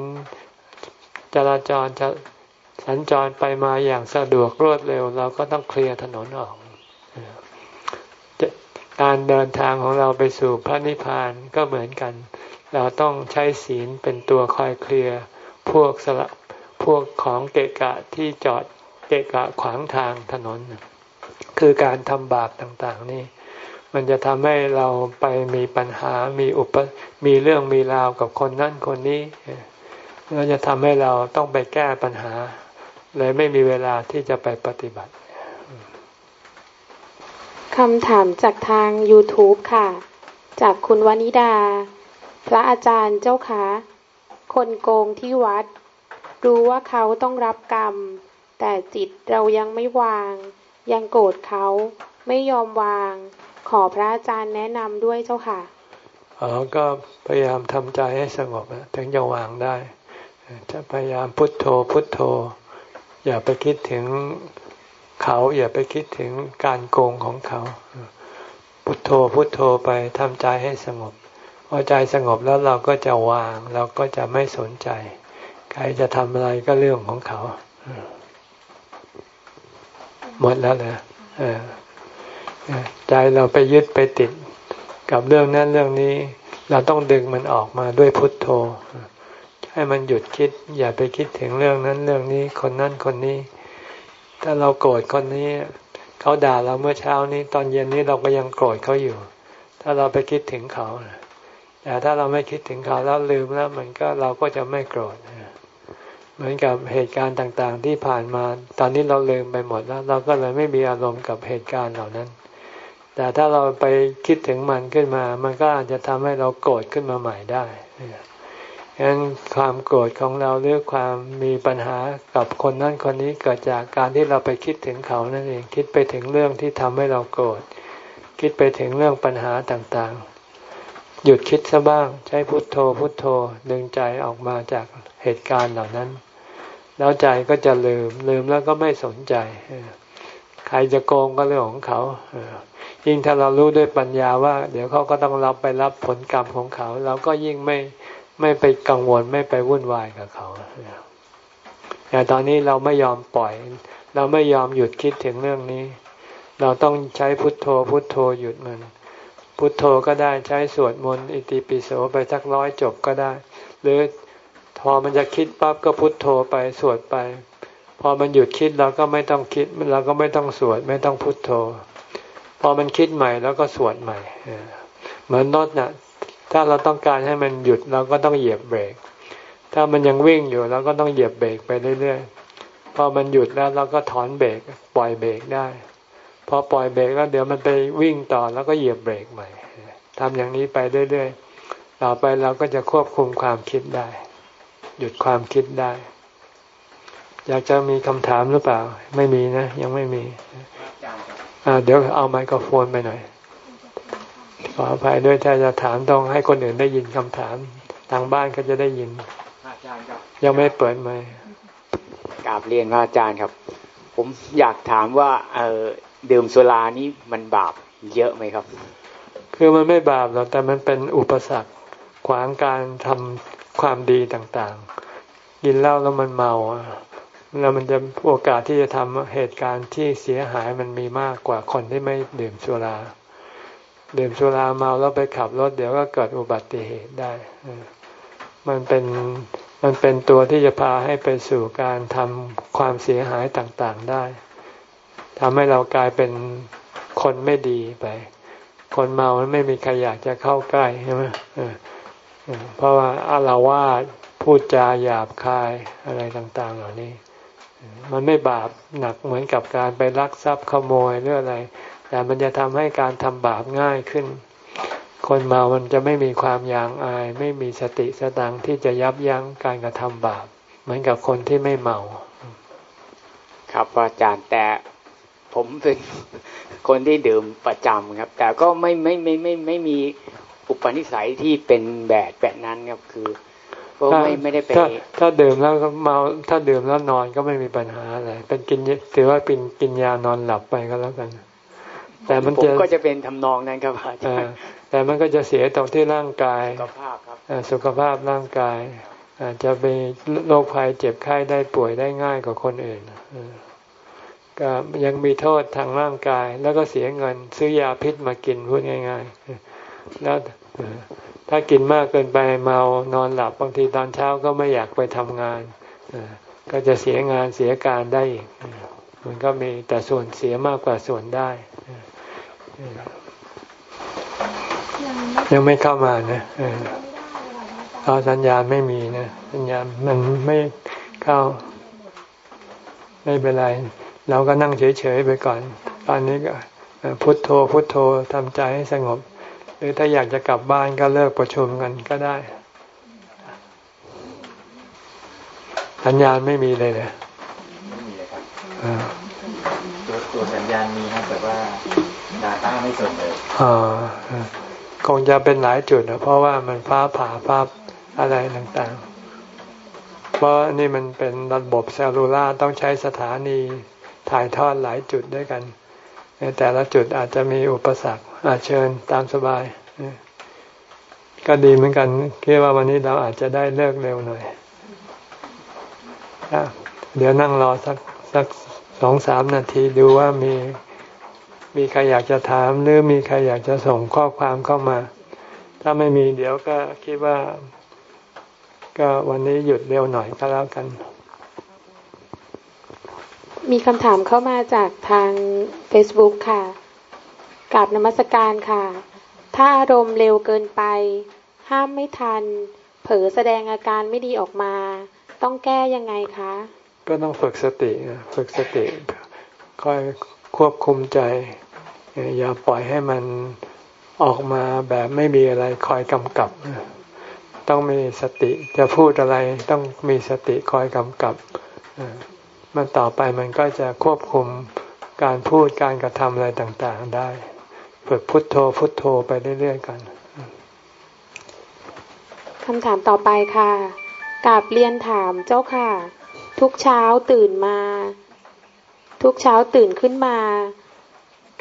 จราจรจะสัญจรไปมาอย่างสะดวกรวดเร็ว เราก็ต้องเคลียร์ถนนออก การเดินทางของเราไปสู่พระนิพพานก็เหมือนกัน เราต้องใช้ศีลเป็นตัวคอยเคลียร์พวกสละพวกของเกะกะที่จอดเกะกะขวางทางถนน คือการทำบาปต่างๆนี่ มันจะทำให้เราไปมีปัญหา มีอุป มีเรื่องมีราวกับคนนั่นคนนี้เราจะทำให้เราต้องไปแก้ปัญหา เลยไม่มีเวลาที่จะไปปฏิบัติคำถามจากทาง YouTube ค่ะ จากคุณวนิดา พระอาจารย์เจ้าคะคนโกงที่วัด รู้ว่าเขาต้องรับกรรม แต่จิตเรายังไม่วาง ยังโกรธเขาไม่ยอมวาง ขอพระอาจารย์แนะนำด้วยเจ้าค่ะอ๋อก็พยายามทำใจให้สงบถึงจะวางได้ จะพยายามพุทโธพุทโธ อย่าไปคิดถึงเขาอย่าไปคิดถึงการโกงของเขา พุทโธพุทโธไปทำใจให้สงบพอใจสงบแล้วเราก็จะวาง เราก็จะไม่สนใจ ใครจะทำอะไรก็เรื่องของเขา หมดแล้วนะ ใจเราไปยึดไปติดกับเรื่องนั้นเรื่องนี้ เราต้องดึงมันออกมาด้วยพุทโธ ให้มันหยุดคิด อย่าไปคิดถึงเรื่องนั้นเรื่องนี้ คนนั้นคนนี้ ถ้าเราโกรธคนนี้ เขาด่าเราเมื่อเช้านี้ ตอนเย็นนี้เราก็ยังโกรธเขาอยู่ ถ้าเราไปคิดถึงเขาแต่ถ้าเราไม่คิดถึงเขาแล้วลืมแล้วมันก็เราก็จะไม่โกรธเหมือนกับเหตุการณ์ต่างๆ ที่ผ่านมา ตอนนี้เราลืมไปหมดแล้ว เราก็เลยไม่มีอารมณ์กับเหตุการณ์เหล่านั้น แต่ถ้าเราไปคิดถึงมันขึ้นมา มันก็อาจจะทำให้เราโกรธขึ้นมาใหม่ได้ฉะนั้นความโกรธของเราหรือความมีปัญหากับคนนั้นคนนี้เกิดจากการที่เราไปคิดถึงเขานั่นเองคิดไปถึงเรื่องที่ทำให้เราโกรธคิดไปถึงเรื่องปัญหาต่างๆ หยุดคิดซะบ้าง ใช้พุทโธพุทโธดึงใจออกมาจากเหตุการณ์เหล่านั้น แล้วใจก็จะลืมลืมแล้วก็ไม่สนใจ ใครจะโกงก็เรื่องของเขายิ่งถ้าเรารู้ด้วยปัญญาว่า เดี๋ยวเขาก็ต้องรับไปรับผลกรรมของเขา เราก็ยิ่งไม่ไม่ไปกังวลไม่ไปวุ่นวายกับเขาแต่ตอนนี้เราไม่ยอมปล่อย เราไม่ยอมหยุดคิดถึงเรื่องนี้ เราต้องใช้พุทโธ พุทโธหยุดมัน พุทโธก็ได้ใช้สวดมนต์อิติปิโสไปสักร้อยจบก็ได้ หรือพอมันจะคิดปั๊บก็พุทโธไปสวดไป พอมันหยุดคิดเราก็ไม่ต้องคิดเราก็ไม่ต้องสวดไม่ต้องพุทโธ พอมันคิดใหม่แล้วก็สวดใหม่เหมือนรถนะ่ะ ถ้าเราต้องการให้มันหยุดเราก็ต้องเหยียบเบรก ถ้ามันยังวิ่งอยู่เราก็ต้องเหยียบเบรกไปเรื่อยๆพอมันหยุดแล้วเราก็ถอนเบรกปล่อยเบรกได้ พอปล่อยเบรกแล้วเดี๋ยวมันไปวิ่งต่อแล้วก็เหยียบเบรกใหม่ทำอย่างนี้ไปเรื่อยๆต่อไปเราก็จะควบคุมความคิดได้ หยุดความคิดได้ อยากจะมีคำถามหรือเปล่า ไม่มีนะ ยังไม่มี เดี๋ยวเอาไมโครโฟนไปหน่อย ขออภัยด้วยถ้าจะถามต้องให้คนอื่นได้ยินคำถาม ทางบ้านก็จะได้ยินอาจารย์ครับยังไม่เปิดไหมกราบเรียนพระอาจารย์ครับ ผมอยากถามว่าเออดื่มสุรานี้มันบาปเยอะไหมครับ คือมันไม่บาปหรอกแต่มันเป็นอุปสรรคขวางการทำความดีต่างๆ กินเหล้าแล้วมันเมา แล้วมันจะโอกาสที่จะทำเหตุการณ์ที่เสียหายมันมีมากกว่าคนที่ไม่ดื่มสุรา ดื่มสุราเมาแล้วไปขับรถเดี๋ยวก็เกิดอุบัติเหตุได้ มันเป็นมันเป็นตัวที่จะพาให้ไปสู่การทำความเสียหายต่างๆได้ทำให้เรากลายเป็นคนไม่ดีไป คนเมาไม่มีใครอยากจะเข้าใกล้ใช่ไหมเพราะว่าอาลาวาดพูดจาหยาบคายอะไรต่าง ๆ เหล่านี้ มันไม่บาปหนักเหมือนกับการไปลักทรัพย์ขโมยหรืออะไร แต่มันจะทำให้การทำบาปง่ายขึ้น คนเมามันจะไม่มีความยางอาย ไม่มีสติสตังที่จะยับยั้งการกระทำบาป เหมือนกับคนที่ไม่เมา ครับอาจารย์แต่ผมเป็นคนที่ดื่มประจำครับ แต่ก็ไม่ไม่ไม่ไม่ไม่มีอุปนิสัยที่เป็นแบบแบบนั้นครับคือ ก็ไม่ไม่ได้ไปถ้าดื่มแล้วเมาถ้าดื่มแล้วนอนก็ไม่มีปัญหาอะไรเป็นกินถือว่าเป็นกินยานอนหลับไปก็แล้วกัน แต่มันจะก็จะเป็นทำนองนั้นครับอาจารย์แต่มันก็จะเสียตรงที่ร่างกายสุขภาพครับสุขภาพร่างกายอาจจะเป็นโรคภัยเจ็บไข้ได้ป่วยได้ง่ายกว่าคนอื่นก็ยังมีโทษทางร่างกาย แล้วก็เสียเงิน ซื้อยาพิษมากินพูดง่าย ๆ แล้ว ถ้ากินมากเกินไปเมานอนหลับบางทีตอนเช้าก็ไม่อยากไปทำงานก็จะเสียงานเสียการได้อีกมันก็มีแต่ส่วนเสียมากกว่าส่วนได้ ยังไม่เข้ามานะเพราะสัญญาณไม่มีนะสัญญาณมันไม่เข้า ไม่เป็นไร เราก็นั่งเฉยๆไปก่อน ตอนนี้ก็พุโทโธพุโทโธทำใจให้สงบ หรือถ้าอยากจะกลับบ้านก็เลิกประชุมกันก็ได้ สัญญาณไม่มีเลยเนี่ยไม่มีเลยครับตัวตัวสัญญาณมีนะแต่ว่าดาต้าไม่สดเลยอ๋อคงจะเป็นหลายจุดนะเพราะว่ามันฟ้าผ่าฟ้าอะไรต่างๆ เพราะนี่มันเป็นระบบเซลลูล่าต้องใช้สถานีถ่ายทอดหลายจุดด้วยกัน แต่ละจุดอาจจะมีอุปสรรค อาเชิญตามสบายก็ดีเหมือนกันคิดว่าวันนี้เราอาจจะได้เลิกเร็วหน่อยเดี๋ยวนั่งรอสักสักสองสามนาทีดูว่ามีมีใครอยากจะถามหรือมีใครอยากจะส่งข้อความเข้ามา ถ้าไม่มีเดี๋ยวก็คิดว่า ก็วันนี้หยุดเร็วหน่อยก็แล้วกัน มีคำถามเข้ามาจากทาง Facebook ค่ะ กราบนมัสการค่ะ ถ้าอารมณ์เร็วเกินไป ห้ามไม่ทัน เผลอแสดงอาการไม่ดีออกมา ต้องแก้ยังไงคะ ก็ต้องฝึกสติฝึกสติคอยควบคุมใจ อย่าปล่อยให้มันออกมาแบบไม่มีอะไรคอยกำกับ ต้องมีสติจะพูดอะไรต้องมีสติคอยกำกับ มันต่อไปมันก็จะควบคุมการพูดการกระทำอะไรต่างๆได้ ฝึกพุทโธพุทโธไปเรื่อยๆกันคำถามต่อไปค่ะกาบเรียนถามเจ้าค่ะ ทุกเช้าตื่นมา ทุกเช้าตื่นขึ้นมา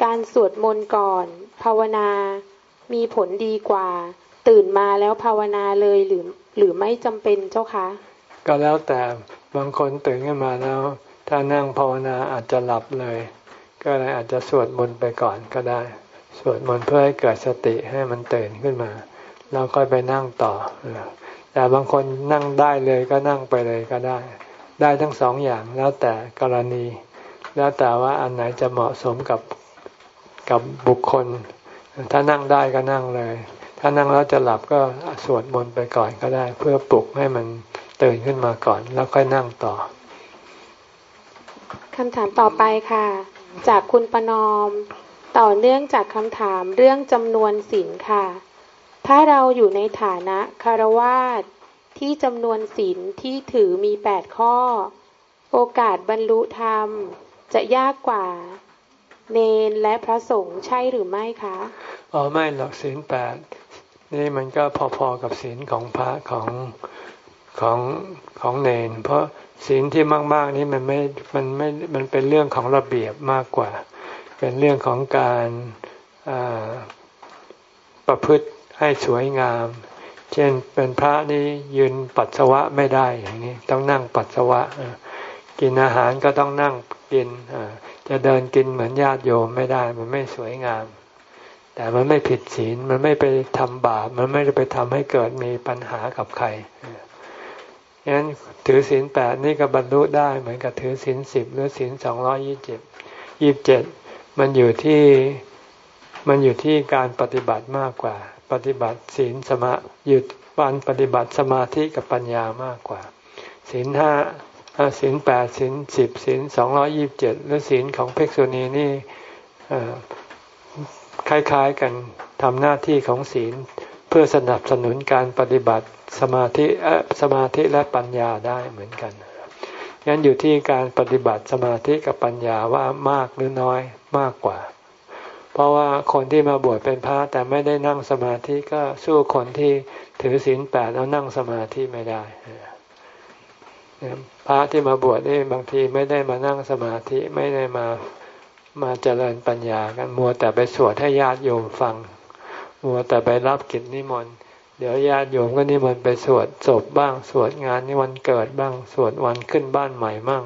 การสวดมนต์ก่อน ภาวนา มีผลดีกว่า ตื่นมาแล้วภาวนาเลยหรือหรือไม่จำเป็นเจ้าคะ ก็แล้วแต่บางคนตื่นขึ้นมาแล้ว ถ้านั่งภาวนาอาจจะหลับเลย ก็เลยอาจจะสวดมนต์ไปก่อนก็ได้ สวดมนต์เพื่อให้เกิดสติให้มันตื่นขึ้นมาแล้วค่อยไปนั่งต่อแต่บางคนนั่งได้เลยก็นั่งไปเลยก็ได้ ได้ทั้งสองอย่างแล้วแต่กรณี แล้วแต่ว่าอันไหนจะเหมาะสมกับกับบุคคล ถ้านั่งได้ก็นั่งเลย ถ้านั่งแล้วจะหลับก็สวดมนต์ไปก่อนก็ได้ เพื่อปลุกให้มันตื่นขึ้นมาก่อน แล้วค่อยนั่งต่อคำถามต่อไปค่ะ จากคุณประนอม ต่อเนื่องจากคำถามเรื่องจำนวนศีลค่ะ ถ้าเราอยู่ในฐานะคารวาสที่จำนวนศีลที่ถือมีแปดข้อ โอกาสบรรลุธรรม จะยากกว่า เนนและพระสงฆ์ใช่หรือไม่คะ อ๋อไม่หรอกศีลแปดนี่มันก็พอๆกับศีลของพระของของของเนน เพราะศีลที่มาก ๆ นี้มันไม่มันไม่มันเป็นเรื่องของระเบียบมากกว่า เป็นเรื่องของการประพฤติให้สวยงาม เช่นเป็นพระนี่ยืนปัสสาวะไม่ได้อย่างนี้ต้องนั่งปัสสาวะ กินอาหารก็ต้องนั่งกินจะเดินกินเหมือนญาติโยมไม่ได้ มันไม่สวยงาม แต่มันไม่ผิดศีลมันไม่ไปทำบาปมันไม่ได้ไปทำให้เกิดมีปัญหากับใครฉะนั้นถือศีลแปดนี่ก็บรรลุได้เหมือนกับถือศีลสิบหรือศีลสองร้อยี่สิบยี่สิบเจ็ด มันอยู่ที่มันอยู่ที่การปฏิบัติมากกว่า ปฏิบัติศีลสมาหยุดวันปฏิบัติสมาธิกับปัญญามากกว่าศีลห้าศีลแปดศีลสิบศีลสองร้อยี่บเจ็ดและศีลของเพกษุณีนี่คล้ายๆกันทำหน้าที่ของศีลเพื่อสนับสนุนการปฏิบัติสมาธิสมาธิและปัญญาได้เหมือนกันงั้นอยู่ที่การปฏิบัติสมาธิกับปัญญาว่ามากหรือน้อย มากกว่า เพราะว่าคนที่มาบวชเป็นพระแต่ไม่ได้นั่งสมาธิก็สู้คนที่ถือศีลแปดแล้วนั่งสมาธิไม่ได้พระที่มาบวชนี่บางทีไม่ได้มานั่งสมาธิไม่ได้มามาเจริญปัญญากันมัวแต่ไปสวดให้ญาติโยมฟัง มัวแต่ไปรับกิจนิมนต์เดี๋ยวญาติโยมก็นิมนต์ไปสวดศพบ้าง สวดงานนิวันเกิดบ้าง สวดวันขึ้นบ้านใหม่บ้าง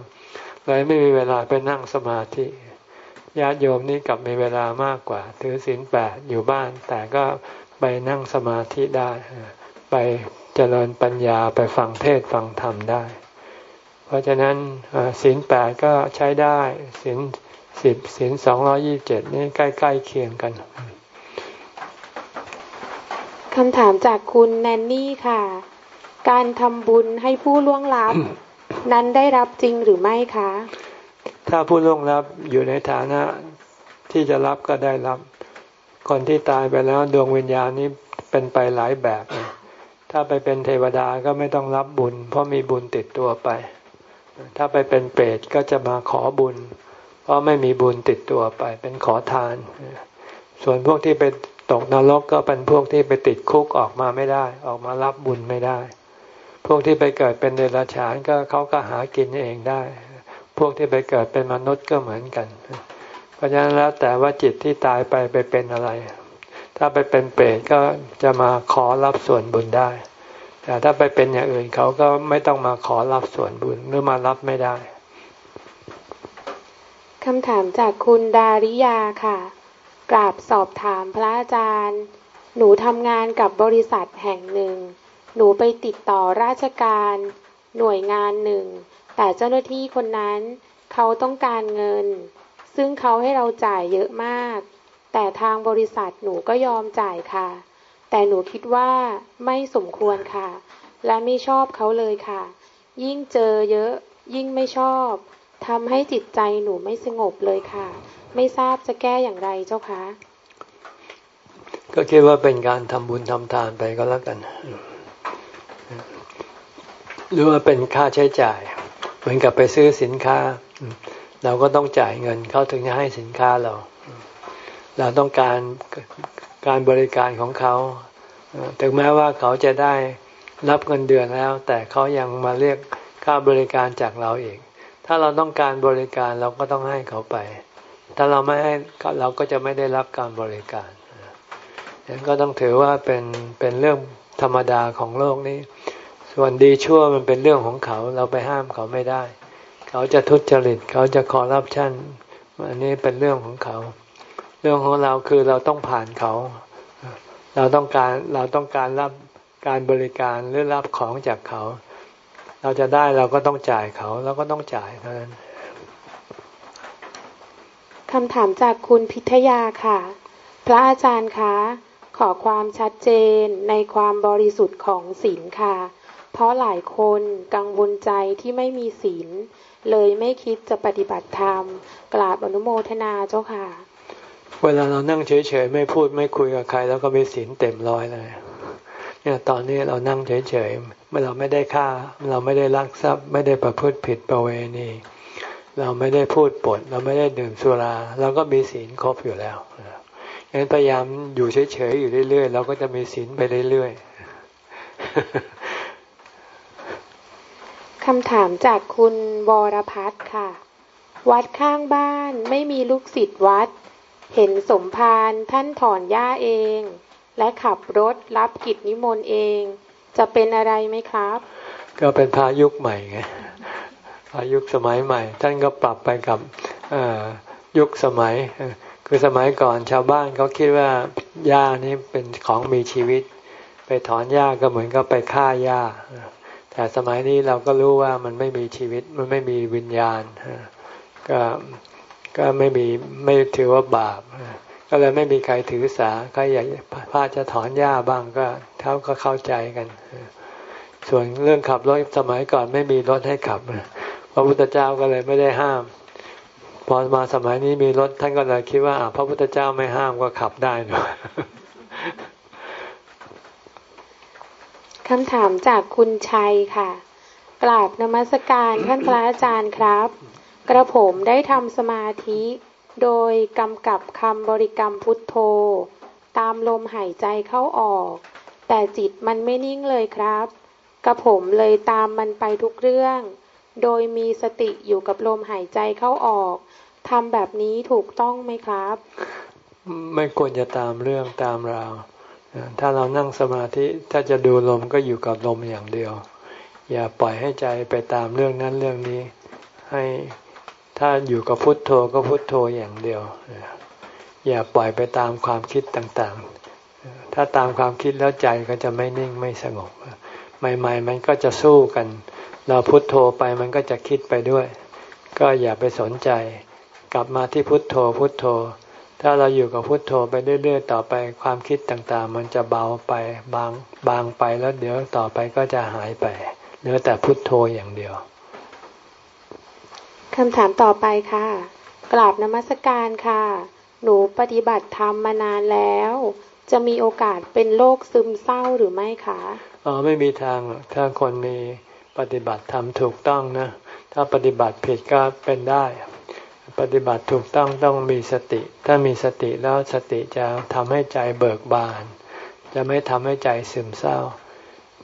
เลยไม่มีเวลาไปนั่งสมาธิ ญาติโยมนี่กลับมีเวลามากกว่า ถือศีลแปดอยู่บ้าน แต่ก็ไปนั่งสมาธิได้ ไปเจริญปัญญาไปฟังเทศฟังธรรมได้ เพราะฉะนั้นศีลแปดก็ใช้ได้ศีลสิบศีลสองร้อยี่บเจ็ดนี่ใกล้ๆเคียงกันคำถามจากคุณแนนนี่ค่ะ การทำบุญให้ผู้ล่วงลับ นั้นได้รับจริงหรือไม่คะ ถ้าผู้ล่วงรับอยู่ในฐานะที่จะรับก็ได้รับ คนที่ตายไปแล้วดวงวิญญาณนี้เป็นไปหลายแบบ ถ้าไปเป็นเทวดาก็ไม่ต้องรับบุญ เพราะมีบุญติดตัวไป ถ้าไปเป็นเปรตก็จะมาขอบุญ เพราะไม่มีบุญติดตัวไป เป็นขอทาน ส่วนพวกที่ไปตกนรกก็เป็นพวกที่ไปติดคุกออกมาไม่ได้ ออกมารับบุญไม่ได้ พวกที่ไปเกิดเป็นเดรัจฉานก็เขาก็หากินเองได้ พวกที่ไปเกิดเป็นมนุษย์ก็เหมือนกัน เพราะฉะนั้นแล้วแต่ว่าจิตที่ตายไปไปเป็นอะไร ถ้าไปเป็นเปรตก็จะมาขอรับส่วนบุญได้ แต่ถ้าไปเป็นอย่างอื่นเขาก็ไม่ต้องมาขอรับส่วนบุญหรือมารับไม่ได้คำถามจากคุณดาริยาค่ะ กราบสอบถามพระอาจารย์ หนูทำงานกับบริษัทแห่งหนึ่ง หนูไปติดต่อราชการ หน่วยงานหนึ่ง แต่เจ้าหน้าที่คนนั้นเขาต้องการเงิน ซึ่งเขาให้เราจ่ายเยอะมาก แต่ทางบริษัทหนูก็ยอมจ่ายค่ะ แต่หนูคิดว่าไม่สมควรค่ะ และไม่ชอบเขาเลยค่ะ ยิ่งเจอเยอะ ยิ่งไม่ชอบทำให้จิตใจหนูไม่สงบเลยค่ะ ไม่ทราบจะแก้อย่างไรเจ้าคะก็คิดว่าเป็นการทำบุญทำทานไปก็แล้วกัน หรือว่าเป็นค่าใช้จ่าย เหมือนกับไปซื้อสินค้า เราก็ต้องจ่ายเงินเขาถึงจะให้สินค้าเรา เราต้องการการบริการของเขาถึงแม้ว่าเขาจะได้รับเงินเดือนแล้ว แต่เขายังมาเรียกค่าบริการจากเราเอง ถ้าเราต้องการบริการเราก็ต้องให้เขาไป ถ้าเราไม่ให้เราก็จะไม่ได้รับการบริการนั้นก็ต้องถือว่าเป็นเป็นเรื่องธรรมดาของโลกนี้ ส่วนดีชั่วมันเป็นเรื่องของเขาเราไปห้ามเขาไม่ได้ เขาจะทุจริตเขาจะคอร์รัปชันอันนี้เป็นเรื่องของเขา เรื่องของเราคือเราต้องผ่านเขา เราต้องการเราต้องการรับการบริการหรือรับของจากเขา เราจะได้เราก็ต้องจ่ายเขาเราก็ต้องจ่ายเท่านั้นคำถามจากคุณพิทยาค่ะ พระอาจารย์คะขอความชัดเจนในความบริสุทธิ์ของศีลค่ะ เพราะหลายคนกังวลใจที่ไม่มีศีล เลยไม่คิดจะปฏิบัติธรรม กราบอนุโมทนาเจ้าค่ะ เวลาเรานั่งเฉยๆ ไม่พูดไม่คุยกับใคร แล้วก็มีศีลเต็มร้อยเลยเนี่ยตอนนี้เรานั่งเฉยๆเมื่อเราไม่ได้ฆ่า เราไม่ได้ลักทรัพย์ ไม่ได้ประพฤติผิดประเวณี เราไม่ได้พูดปด เราไม่ได้ดื่มสุราเราก็มีศีลครบอยู่แล้วงั้นพยายามอยู่เฉยๆอยู่เรื่อยๆเราก็จะมีศีลไปเรื่อยๆ คำถามจากคุณวรพัฒน์ค่ะ วัดข้างบ้านไม่มีลูกศิษย์วัด เห็นสมภารท่านถอนหญ้าเอง และขับรถรับกิจนิมนต์เอง จะเป็นอะไรไหมครับ ก็เป็นพายุคใหม่ไงพายุคสมัยใหม่ ท่านก็ปรับไปกับยุคสมัย คือสมัยก่อนชาวบ้านเขาคิดว่าหญ้านี้เป็นของมีชีวิต ไปถอนหญ้าก็เหมือนกับไปฆ่าหญ้า แต่สมัยนี้เราก็รู้ว่ามันไม่มีชีวิตมันไม่มีวิญญาณก็ก็ไม่มีไม่ถือว่าบาป ก็เลยไม่มีใครถือสาใครอยากพาจะถอนหญ้าบ้างก็เท่าก็เข้าใจกัน ส่วนเรื่องขับรถสมัยก่อนไม่มีรถให้ขับพระพุทธเจ้าก็เลยไม่ได้ห้าม พอมาสมัยนี้มีรถท่านก็เลยคิดว่าพระพุทธเจ้าไม่ห้ามก็ขับได้หน่อย คำถามจากคุณชัยค่ะ กราบนมัสการท่านพระอาจารย์ครับ กระผมได้ทำสมาธิ โดยกำกับคำบริกรรมพุทโธ ตามลมหายใจเข้าออก แต่จิตมันไม่นิ่งเลยครับ กระผมเลยตามมันไปทุกเรื่อง โดยมีสติอยู่กับลมหายใจเข้าออกทำแบบนี้ถูกต้องไหมครับ ไม่ควรจะตามเรื่องตามราว ถ้าเรานั่งสมาธิถ้าจะดูลมก็อยู่กับลมอย่างเดียว อย่าปล่อยให้ใจไปตามเรื่องนั้นเรื่องนี้ ให้ถ้าอยู่กับพุทโธก็พุทโธอย่างเดียว อย่าปล่อยไปตามความคิดต่างๆ ถ้าตามความคิดแล้วใจก็จะไม่นิ่งไม่สงบใหม่ๆมันก็จะสู้กัน เราพุทโธไปมันก็จะคิดไปด้วย ก็อย่าไปสนใจ กลับมาที่พุทโธพุทโธ ถ้าเราอยู่กับพุทโธไปเรื่อย ๆ ต่อไปความคิดต่างๆ มันจะเบาไปบางบางไปแล้วเดี๋ยวต่อไปก็จะหายไปเหลือแต่พุทโธอย่างเดียวคำถามต่อไปค่ะ กราบนมัสการค่ะ หนูปฏิบัติธรรมมานานแล้ว จะมีโอกาสเป็นโรคซึมเศร้าหรือไม่คะอ๋อไม่มีทางถ้าคนมีปฏิบัติทำถูกต้องนะ ถ้าปฏิบัติผิดก็เป็นได้ ปฏิบัติถูกต้องต้องมีสติ ถ้ามีสติแล้วสติจะทำให้ใจเบิกบาน จะไม่ทำให้ใจซึมเศร้า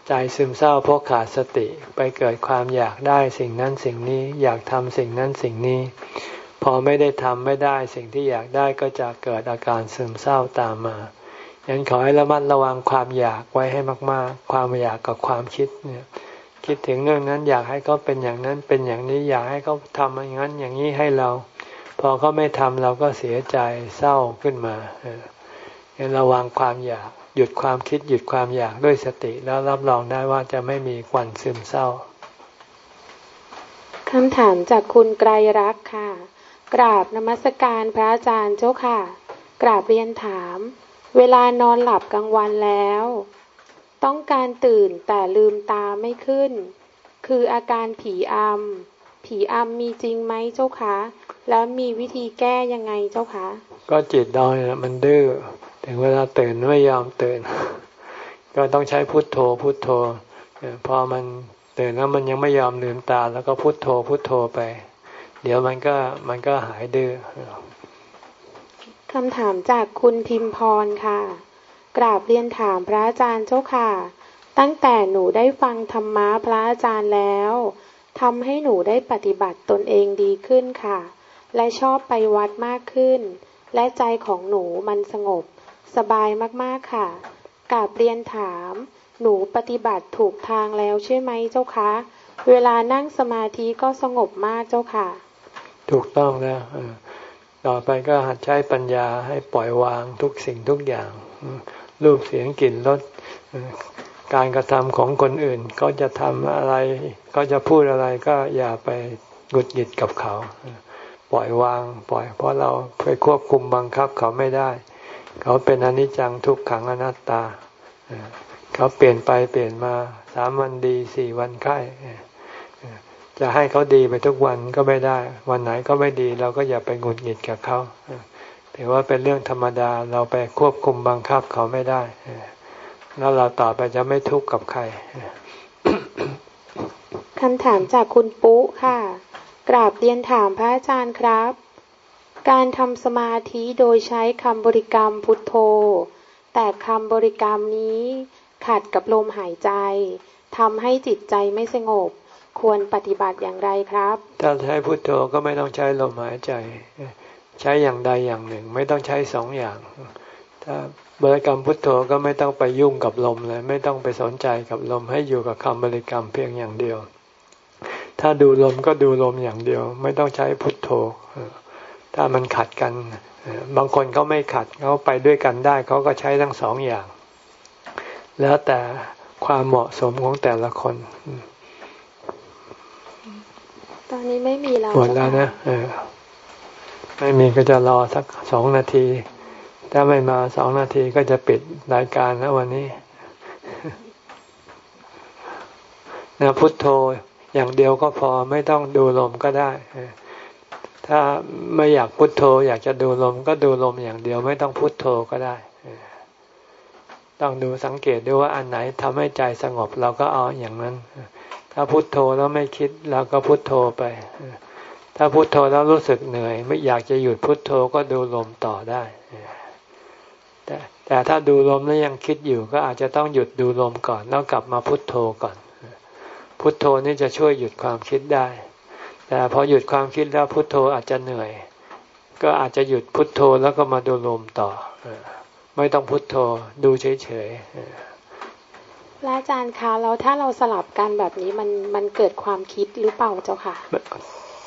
ใจซึมเศร้าเพราะขาดสติไปเกิดความอยากได้สิ่งนั้นสิ่งนี้อยากทำสิ่งนั้นสิ่งนี้ พอไม่ได้ทำไม่ได้สิ่งที่อยากได้ก็จะเกิดอาการซึมเศร้าตามมายันขอให้ระมัดระวังความอยากไว้ให้มาก ๆ ความอยากกับความคิดเนี่ยคิดถึงเรื่องนั้นอยากให้เขาเป็นอย่างนั้นเป็นอย่างนี้อยากให้เขาทำอย่างนั้นอย่างนี้ให้เรา พอเขาไม่ทำเราก็เสียใจเศร้าขึ้นมาเอระวังความอยาก หยุดความคิดหยุดความอยากด้วยสติแล้วรับรองได้ว่าจะไม่มีควันซึมเศร้าคำถามจากคุณไกรรักค่ะ กราบนมัสการพระอาจารย์เจ้าค่ะ กราบเรียนถาม เวลานอนหลับกลางวันแล้ว ต้องการตื่นแต่ลืมตาไม่ขึ้น คืออาการผีอำผีอำมีจริงไหมเจ้าคะ แล้วมีวิธีแก้ยังไงเจ้าคะ ก็จิตดอยมันดื้อถึงเวลาตื่นไม่ยอมตื่น ก็ต้องใช้พุทโธพุทโธพอมันตื่นแล้วมันยังไม่ยอมลืมตา แล้วก็พุทโธพุทโธไป เดี๋ยวมันก็มันก็หายดื้อคำถามจากคุณพิมพรค่ะ กราบเรียนถามพระอาจารย์เจ้าค่ะ ตั้งแต่หนูได้ฟังธรรมะพระอาจารย์แล้วทำให้หนูได้ปฏิบัติตนเองดีขึ้นค่ะ และชอบไปวัดมากขึ้น และใจของหนูมันสงบ สบายมากๆค่ะกาบเรียนถาม หนูปฏิบัติถูกทางแล้วใช่ไหมเจ้าคะ เวลานั่งสมาธิก็สงบมากเจ้าค่ะ ถูกต้องแล้วต่อไปก็หัดใช้ปัญญาให้ปล่อยวางทุกสิ่งทุกอย่าง รูปเสียงกลิ่นรสการกระทำของคนอื่นก็จะทำอะไร ก็จะพูดอะไรก็อย่าไปหงุดหงิดกับเขา ปล่อยวางปล่อย เพราะเราไปควบคุมบังคับเขาไม่ได้ เขาเป็นอนิจจังทุกขังอนัตตา เขาเปลี่ยนไปเปลี่ยนมาสามวันดีสี่วันไข้จะให้เขาดีไปทุกวันก็ไม่ได้ วันไหนก็ไม่ดีเราก็อย่าไปหงุดหงิดกับเขาถือว่าเป็นเรื่องธรรมดาเราไปควบคุมบังคับเขาไม่ได้แล้วเราต่อไปจะไม่ทุกข์กับใครคำถามจากคุณปุ๊ค่ะ กราบเรียนถามพระอาจารย์ครับ การทำสมาธิโดยใช้คำบริกรรมพุทโธ แต่คำบริกรรมนี้ขัดกับลมหายใจทำให้จิตใจไม่สงบ ควรปฏิบัติอย่างไรครับ ถ้าใช้พุทโธก็ไม่ต้องใช้ลมหายใจ ใช้อย่างใดอย่างหนึ่ง ไม่ต้องใช้สองอย่าง ถ้าบริกรรมพุทโธก็ไม่ต้องไปยุ่งกับลมเลย ไม่ต้องไปสนใจกับลมให้อยู่กับคำบริกรรมเพียงอย่างเดียว ถ้าดูลมก็ดูลมอย่างเดียว ไม่ต้องใช้พุทโธถ้ามันขัดกันบางคนเขาไม่ขัดเขาไปด้วยกันได้เขาก็ใช้ทั้งสองอย่าง แล้วแต่ความเหมาะสมของแต่ละคน ตอนนี้ไม่มีแล้วหมดแล้วนะเออไม่มีก็จะรอสักสองนาที ถ้าไม่มาสองนาทีก็จะปิดรายการแล้ววันนี้นะพุทโธ อย่างเดียวก็พอไม่ต้องดูลมก็ได้ ถ้าไม่อยากพุทโธ อยากจะดูลมก็ดูลมอย่างเดียวไม่ต้องพุทโธก็ได้ ต้องดูสังเกตด้วยว่าอันไหนทำให้ใจสงบเราก็เอาอย่างนั้น ถ้าพุโทโธแล้วไม่คิดเราก็พุโทโธไป ถ้าพุโทโธแล้วรู้สึกเหนื่อย ไม่อยากจะหยุดพุโทโธก็ดูลมต่อได้แต่แต่ถ้าดูลมแล้วยังคิดอยู่ก็อาจจะต้องหยุดดูลมก่อนแล้วกลับมาพุโทโธก่อน พุโทโธนี่จะช่วยหยุดความคิดได้ แต่พอหยุดความคิดแล้วพุโทโธอาจจะเหนื่อย ก็อาจจะหยุดพุดโทโธแล้วก็มาดูลมต่อ ไม่ต้องพุโทโธดูเฉยๆพระอาจารย์คะแล้วถ้าเราสลับกันแบบนี้มันมันเกิดความคิดหรือเปล่าเจ้าค่ะ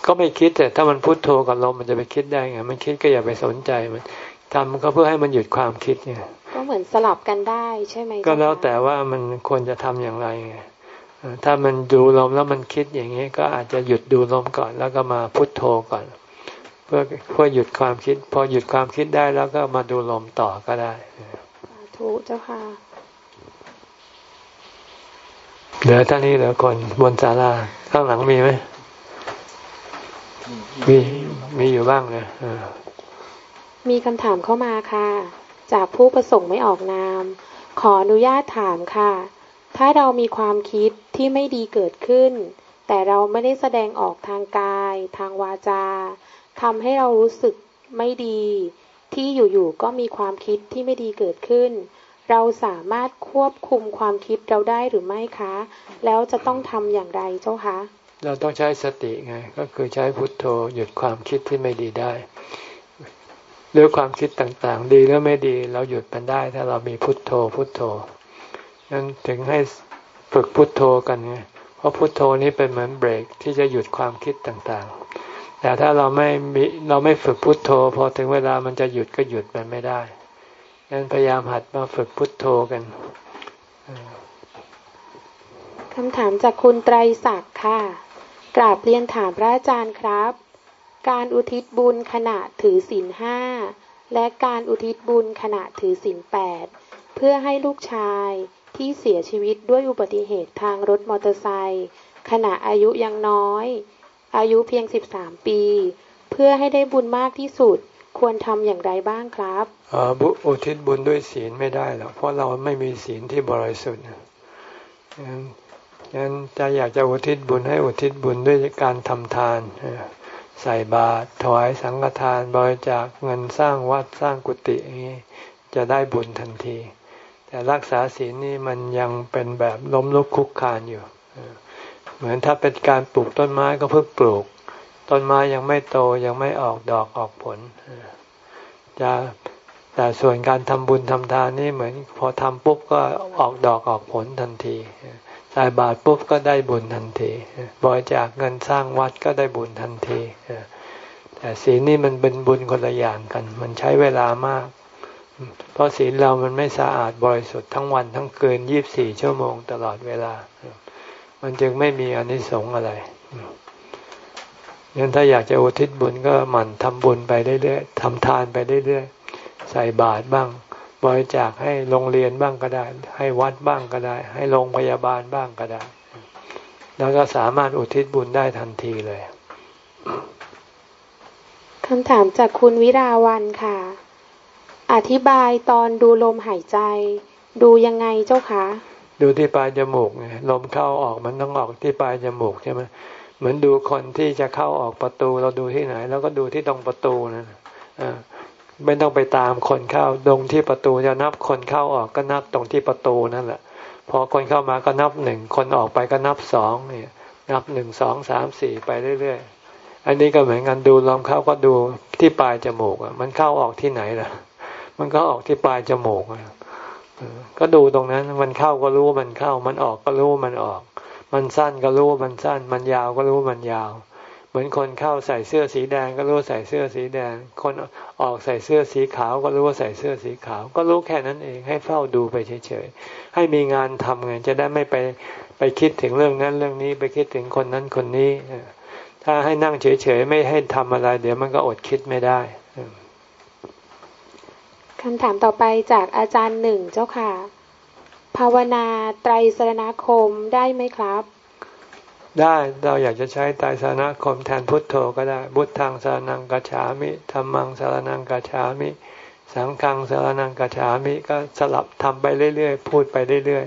ก็ไม่คิดแต่ถ้ามันพุโทโธกับลมมันจะไปคิดได้ไงมันคิดก็อย่าไปสนใจมันทำก็เพื่อให้มันหยุดความคิดไงก็เหมือนสลับกันได้ใช่ไหมก็แล้วแต่ว่ามันควรจะทำอย่างไรไง ถ้ามันดูลมแล้วมันคิดอย่างนี้ ก็อาจจะหยุดดูลมก่อน แล้วก็มาพุโทโธก่อน เพื่อเพื่อหยุดความคิด พอหยุดความคิดได้แล้วก็มาดูลมต่อก็ได้ถูกเจ้าค่ะเหลือท่านี้เหลือคนบนศาลาข้างหลังมีไหมมีมีอยู่บ้างเลยมีคำถามเข้ามาค่ะ จากผู้ประสงค์ไม่ออกนาม ขออนุญาตถามค่ะ ถ้าเรามีความคิดที่ไม่ดีเกิดขึ้น แต่เราไม่ได้แสดงออกทางกาย ทางวาจาทำให้เรารู้สึกไม่ดี ที่อยู่ๆก็มีความคิดที่ไม่ดีเกิดขึ้น เราสามารถควบคุมความคิดเราได้หรือไม่คะ แล้วจะต้องทำอย่างไรเจ้าคะ เราต้องใช้สติไง ก็คือใช้พุทโธหยุดความคิดที่ไม่ดีได้หรือความคิดต่างๆ ดีหรือไม่ดี เราหยุดมันได้ ถ้าเรามีพุทโธพุทโธ นั้นถึงให้ฝึกพุทโธกันไงเพราะพุทโธนี้เป็นเหมือนเบรกที่จะหยุดความคิดต่างๆ แต่ถ้าเราไม่มีเราไม่ฝึกพุทโธ พอถึงเวลามันจะหยุดก็หยุดมันไม่ได้งั้นพยายามหัดมาฝึกพุทโธกันคำถามจากคุณไตรศักดิ์ค่ะ กราบเรียนถามพระอาจารย์ครับ การอุทิศบุญขณะถือศีลห้าและการอุทิศบุญขณะถือศีลแปดเพื่อให้ลูกชาย ที่เสียชีวิตด้วยอุบัติเหตุทางรถมอเตอร์ไซค์ขณะอายุยังน้อย อายุเพียง 13 ปี เพื่อให้ได้บุญมากที่สุดควรทำอย่างไรบ้างครับบุอุทิศบุญด้วยศีลไม่ได้หรอกเพราะเราไม่มีศีลที่บริสุทธิ์งั้นจะอยากจะอุทิศบุญให้อุทิศบุญด้วยการทำทานใส่บาตรถวายสังฆทานบริจาคเงินสร้างวัดสร้างกุฏินี้จะได้บุญทันที แต่รักษาศีลนี่มันยังเป็นแบบล้มลุกคุกคานอยู่ เหมือนถ้าเป็นการปลูกต้นไม้ก็เพิ่งปลูก ต้นไม้ยังไม่โตยังไม่ออกดอกออกผลจะแต่ส่วนการทำบุญทำทานนี่เหมือนพอทำปุ๊บก็ออกดอกออกผลทันทีใส่บาตรปุ๊บก็ได้บุญทันทีบริจาคเงินสร้างวัดก็ได้บุญทันทีแต่ศีลนี่มันเป็นบุญคนละอย่างกัน มันใช้เวลามาก เพราะศีลเรามันไม่สะอาดบริสุทธิ์ทั้งวันทั้งคืนยี่บสี่ชั่วโมงตลอดเวลา มันจึงไม่มีอนิสงส์อะไรงั้นถ้าอยากจะอุทิศบุญก็หมั่นทำบุญไปเรื่อยๆทำทานไปเรื่อยๆใส่บาตรบ้าง บริจาคให้โรงเรียนบ้างก็ได้ ให้วัดบ้างก็ได้ ให้โรงพยาบาลบ้างก็ได้ แล้วก็สามารถอุทิศบุญได้ทันทีเลยคำถามจากคุณวิราวันค่ะ อธิบายตอนดูลมหายใจ ดูยังไงเจ้าคะ ดูที่ปลายจมูกไงลมเข้าออกมันต้องออกที่ปลายจมูกใช่ไหมเหมือนดูคนที่จะเข้าออกประตูเราดูที่ไหน แล้วก็ดูที่ตรงประตูนั่นไม่ต้องไปตามคนเข้าตรงที่ประตูจะนับคนเข้าออกก็นับตรงที่ประตูนั่นแหละ พอคนเข้ามาก็นับหนึ่งคนออกไปก็นับสองเนี่ยนับหนึ่งสองสามสี่ไปเรื่อยๆ อันนี้ก็เหมือนกันดูลมเข้าก็ดูที่ปลายจมูกอะมันเข้าออกที่ไหนล่ะ มันก็ออกที่ปลายจมูกอะก็ดูตรงนั้น มันเข้าก็รู้มันเข้า มันออกก็รู้มันออก มันสั้นก็รู้มันสั้น มันยาวก็รู้มันยาว เหมือนคนเข้าใส่เสื้อสีแดงก็รู้ใส่เสื้อสีแดง คนออกใส่เสื้อสีขาวก็รู้ว่าใส่เสื้อสีขาว ก็รู้แค่นั้นเองให้เฝ้าดูไปเฉยๆให้มีงานทำไงจะได้ไม่ไปไปคิดถึงเรื่องนั้นเรื่องนี้ไปคิดถึงคนนั้นคนนี้ถ้าให้นั่งเฉยๆไม่ให้ทำอะไร เดี๋ยวมันก็อดคิดไม่ได้ คำถามต่อไปจากอาจารย์หนึ่งเจ้าค่ะ ภาวนาไตรสรณคมได้ไหมครับ ได้เราอยากจะใช้ไตายสานคมแทนพุทโธก็ได้บุตทางสารนังกัจฉามิธรรมังสารนังกัจฉามิ สังฆังสารนังกัจฉามิก็สลับทำไปเรื่อยๆ พูดไปเรื่อย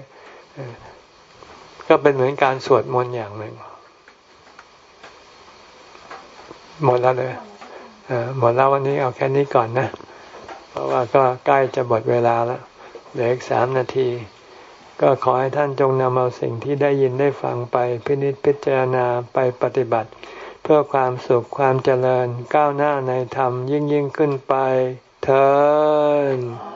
ๆ ก็เป็นเหมือนการสวดมนต์อย่างหนึ่ง หมดแล้วเลยหมดแล้ววันนี้เอาแค่นี้ก่อนนะ เพราะว่าก็ใกล้จะหมดเวลาแล้วเหลืออีกสามนาที ก็ขอให้ท่านจงนำเอาสิ่งที่ได้ยินได้ฟังไปพินิจพิจารณาไปปฏิบัติ เพื่อความสุขความเจริญก้าวหน้าในธรรมยิ่งยิ่งขึ้นไปเถิด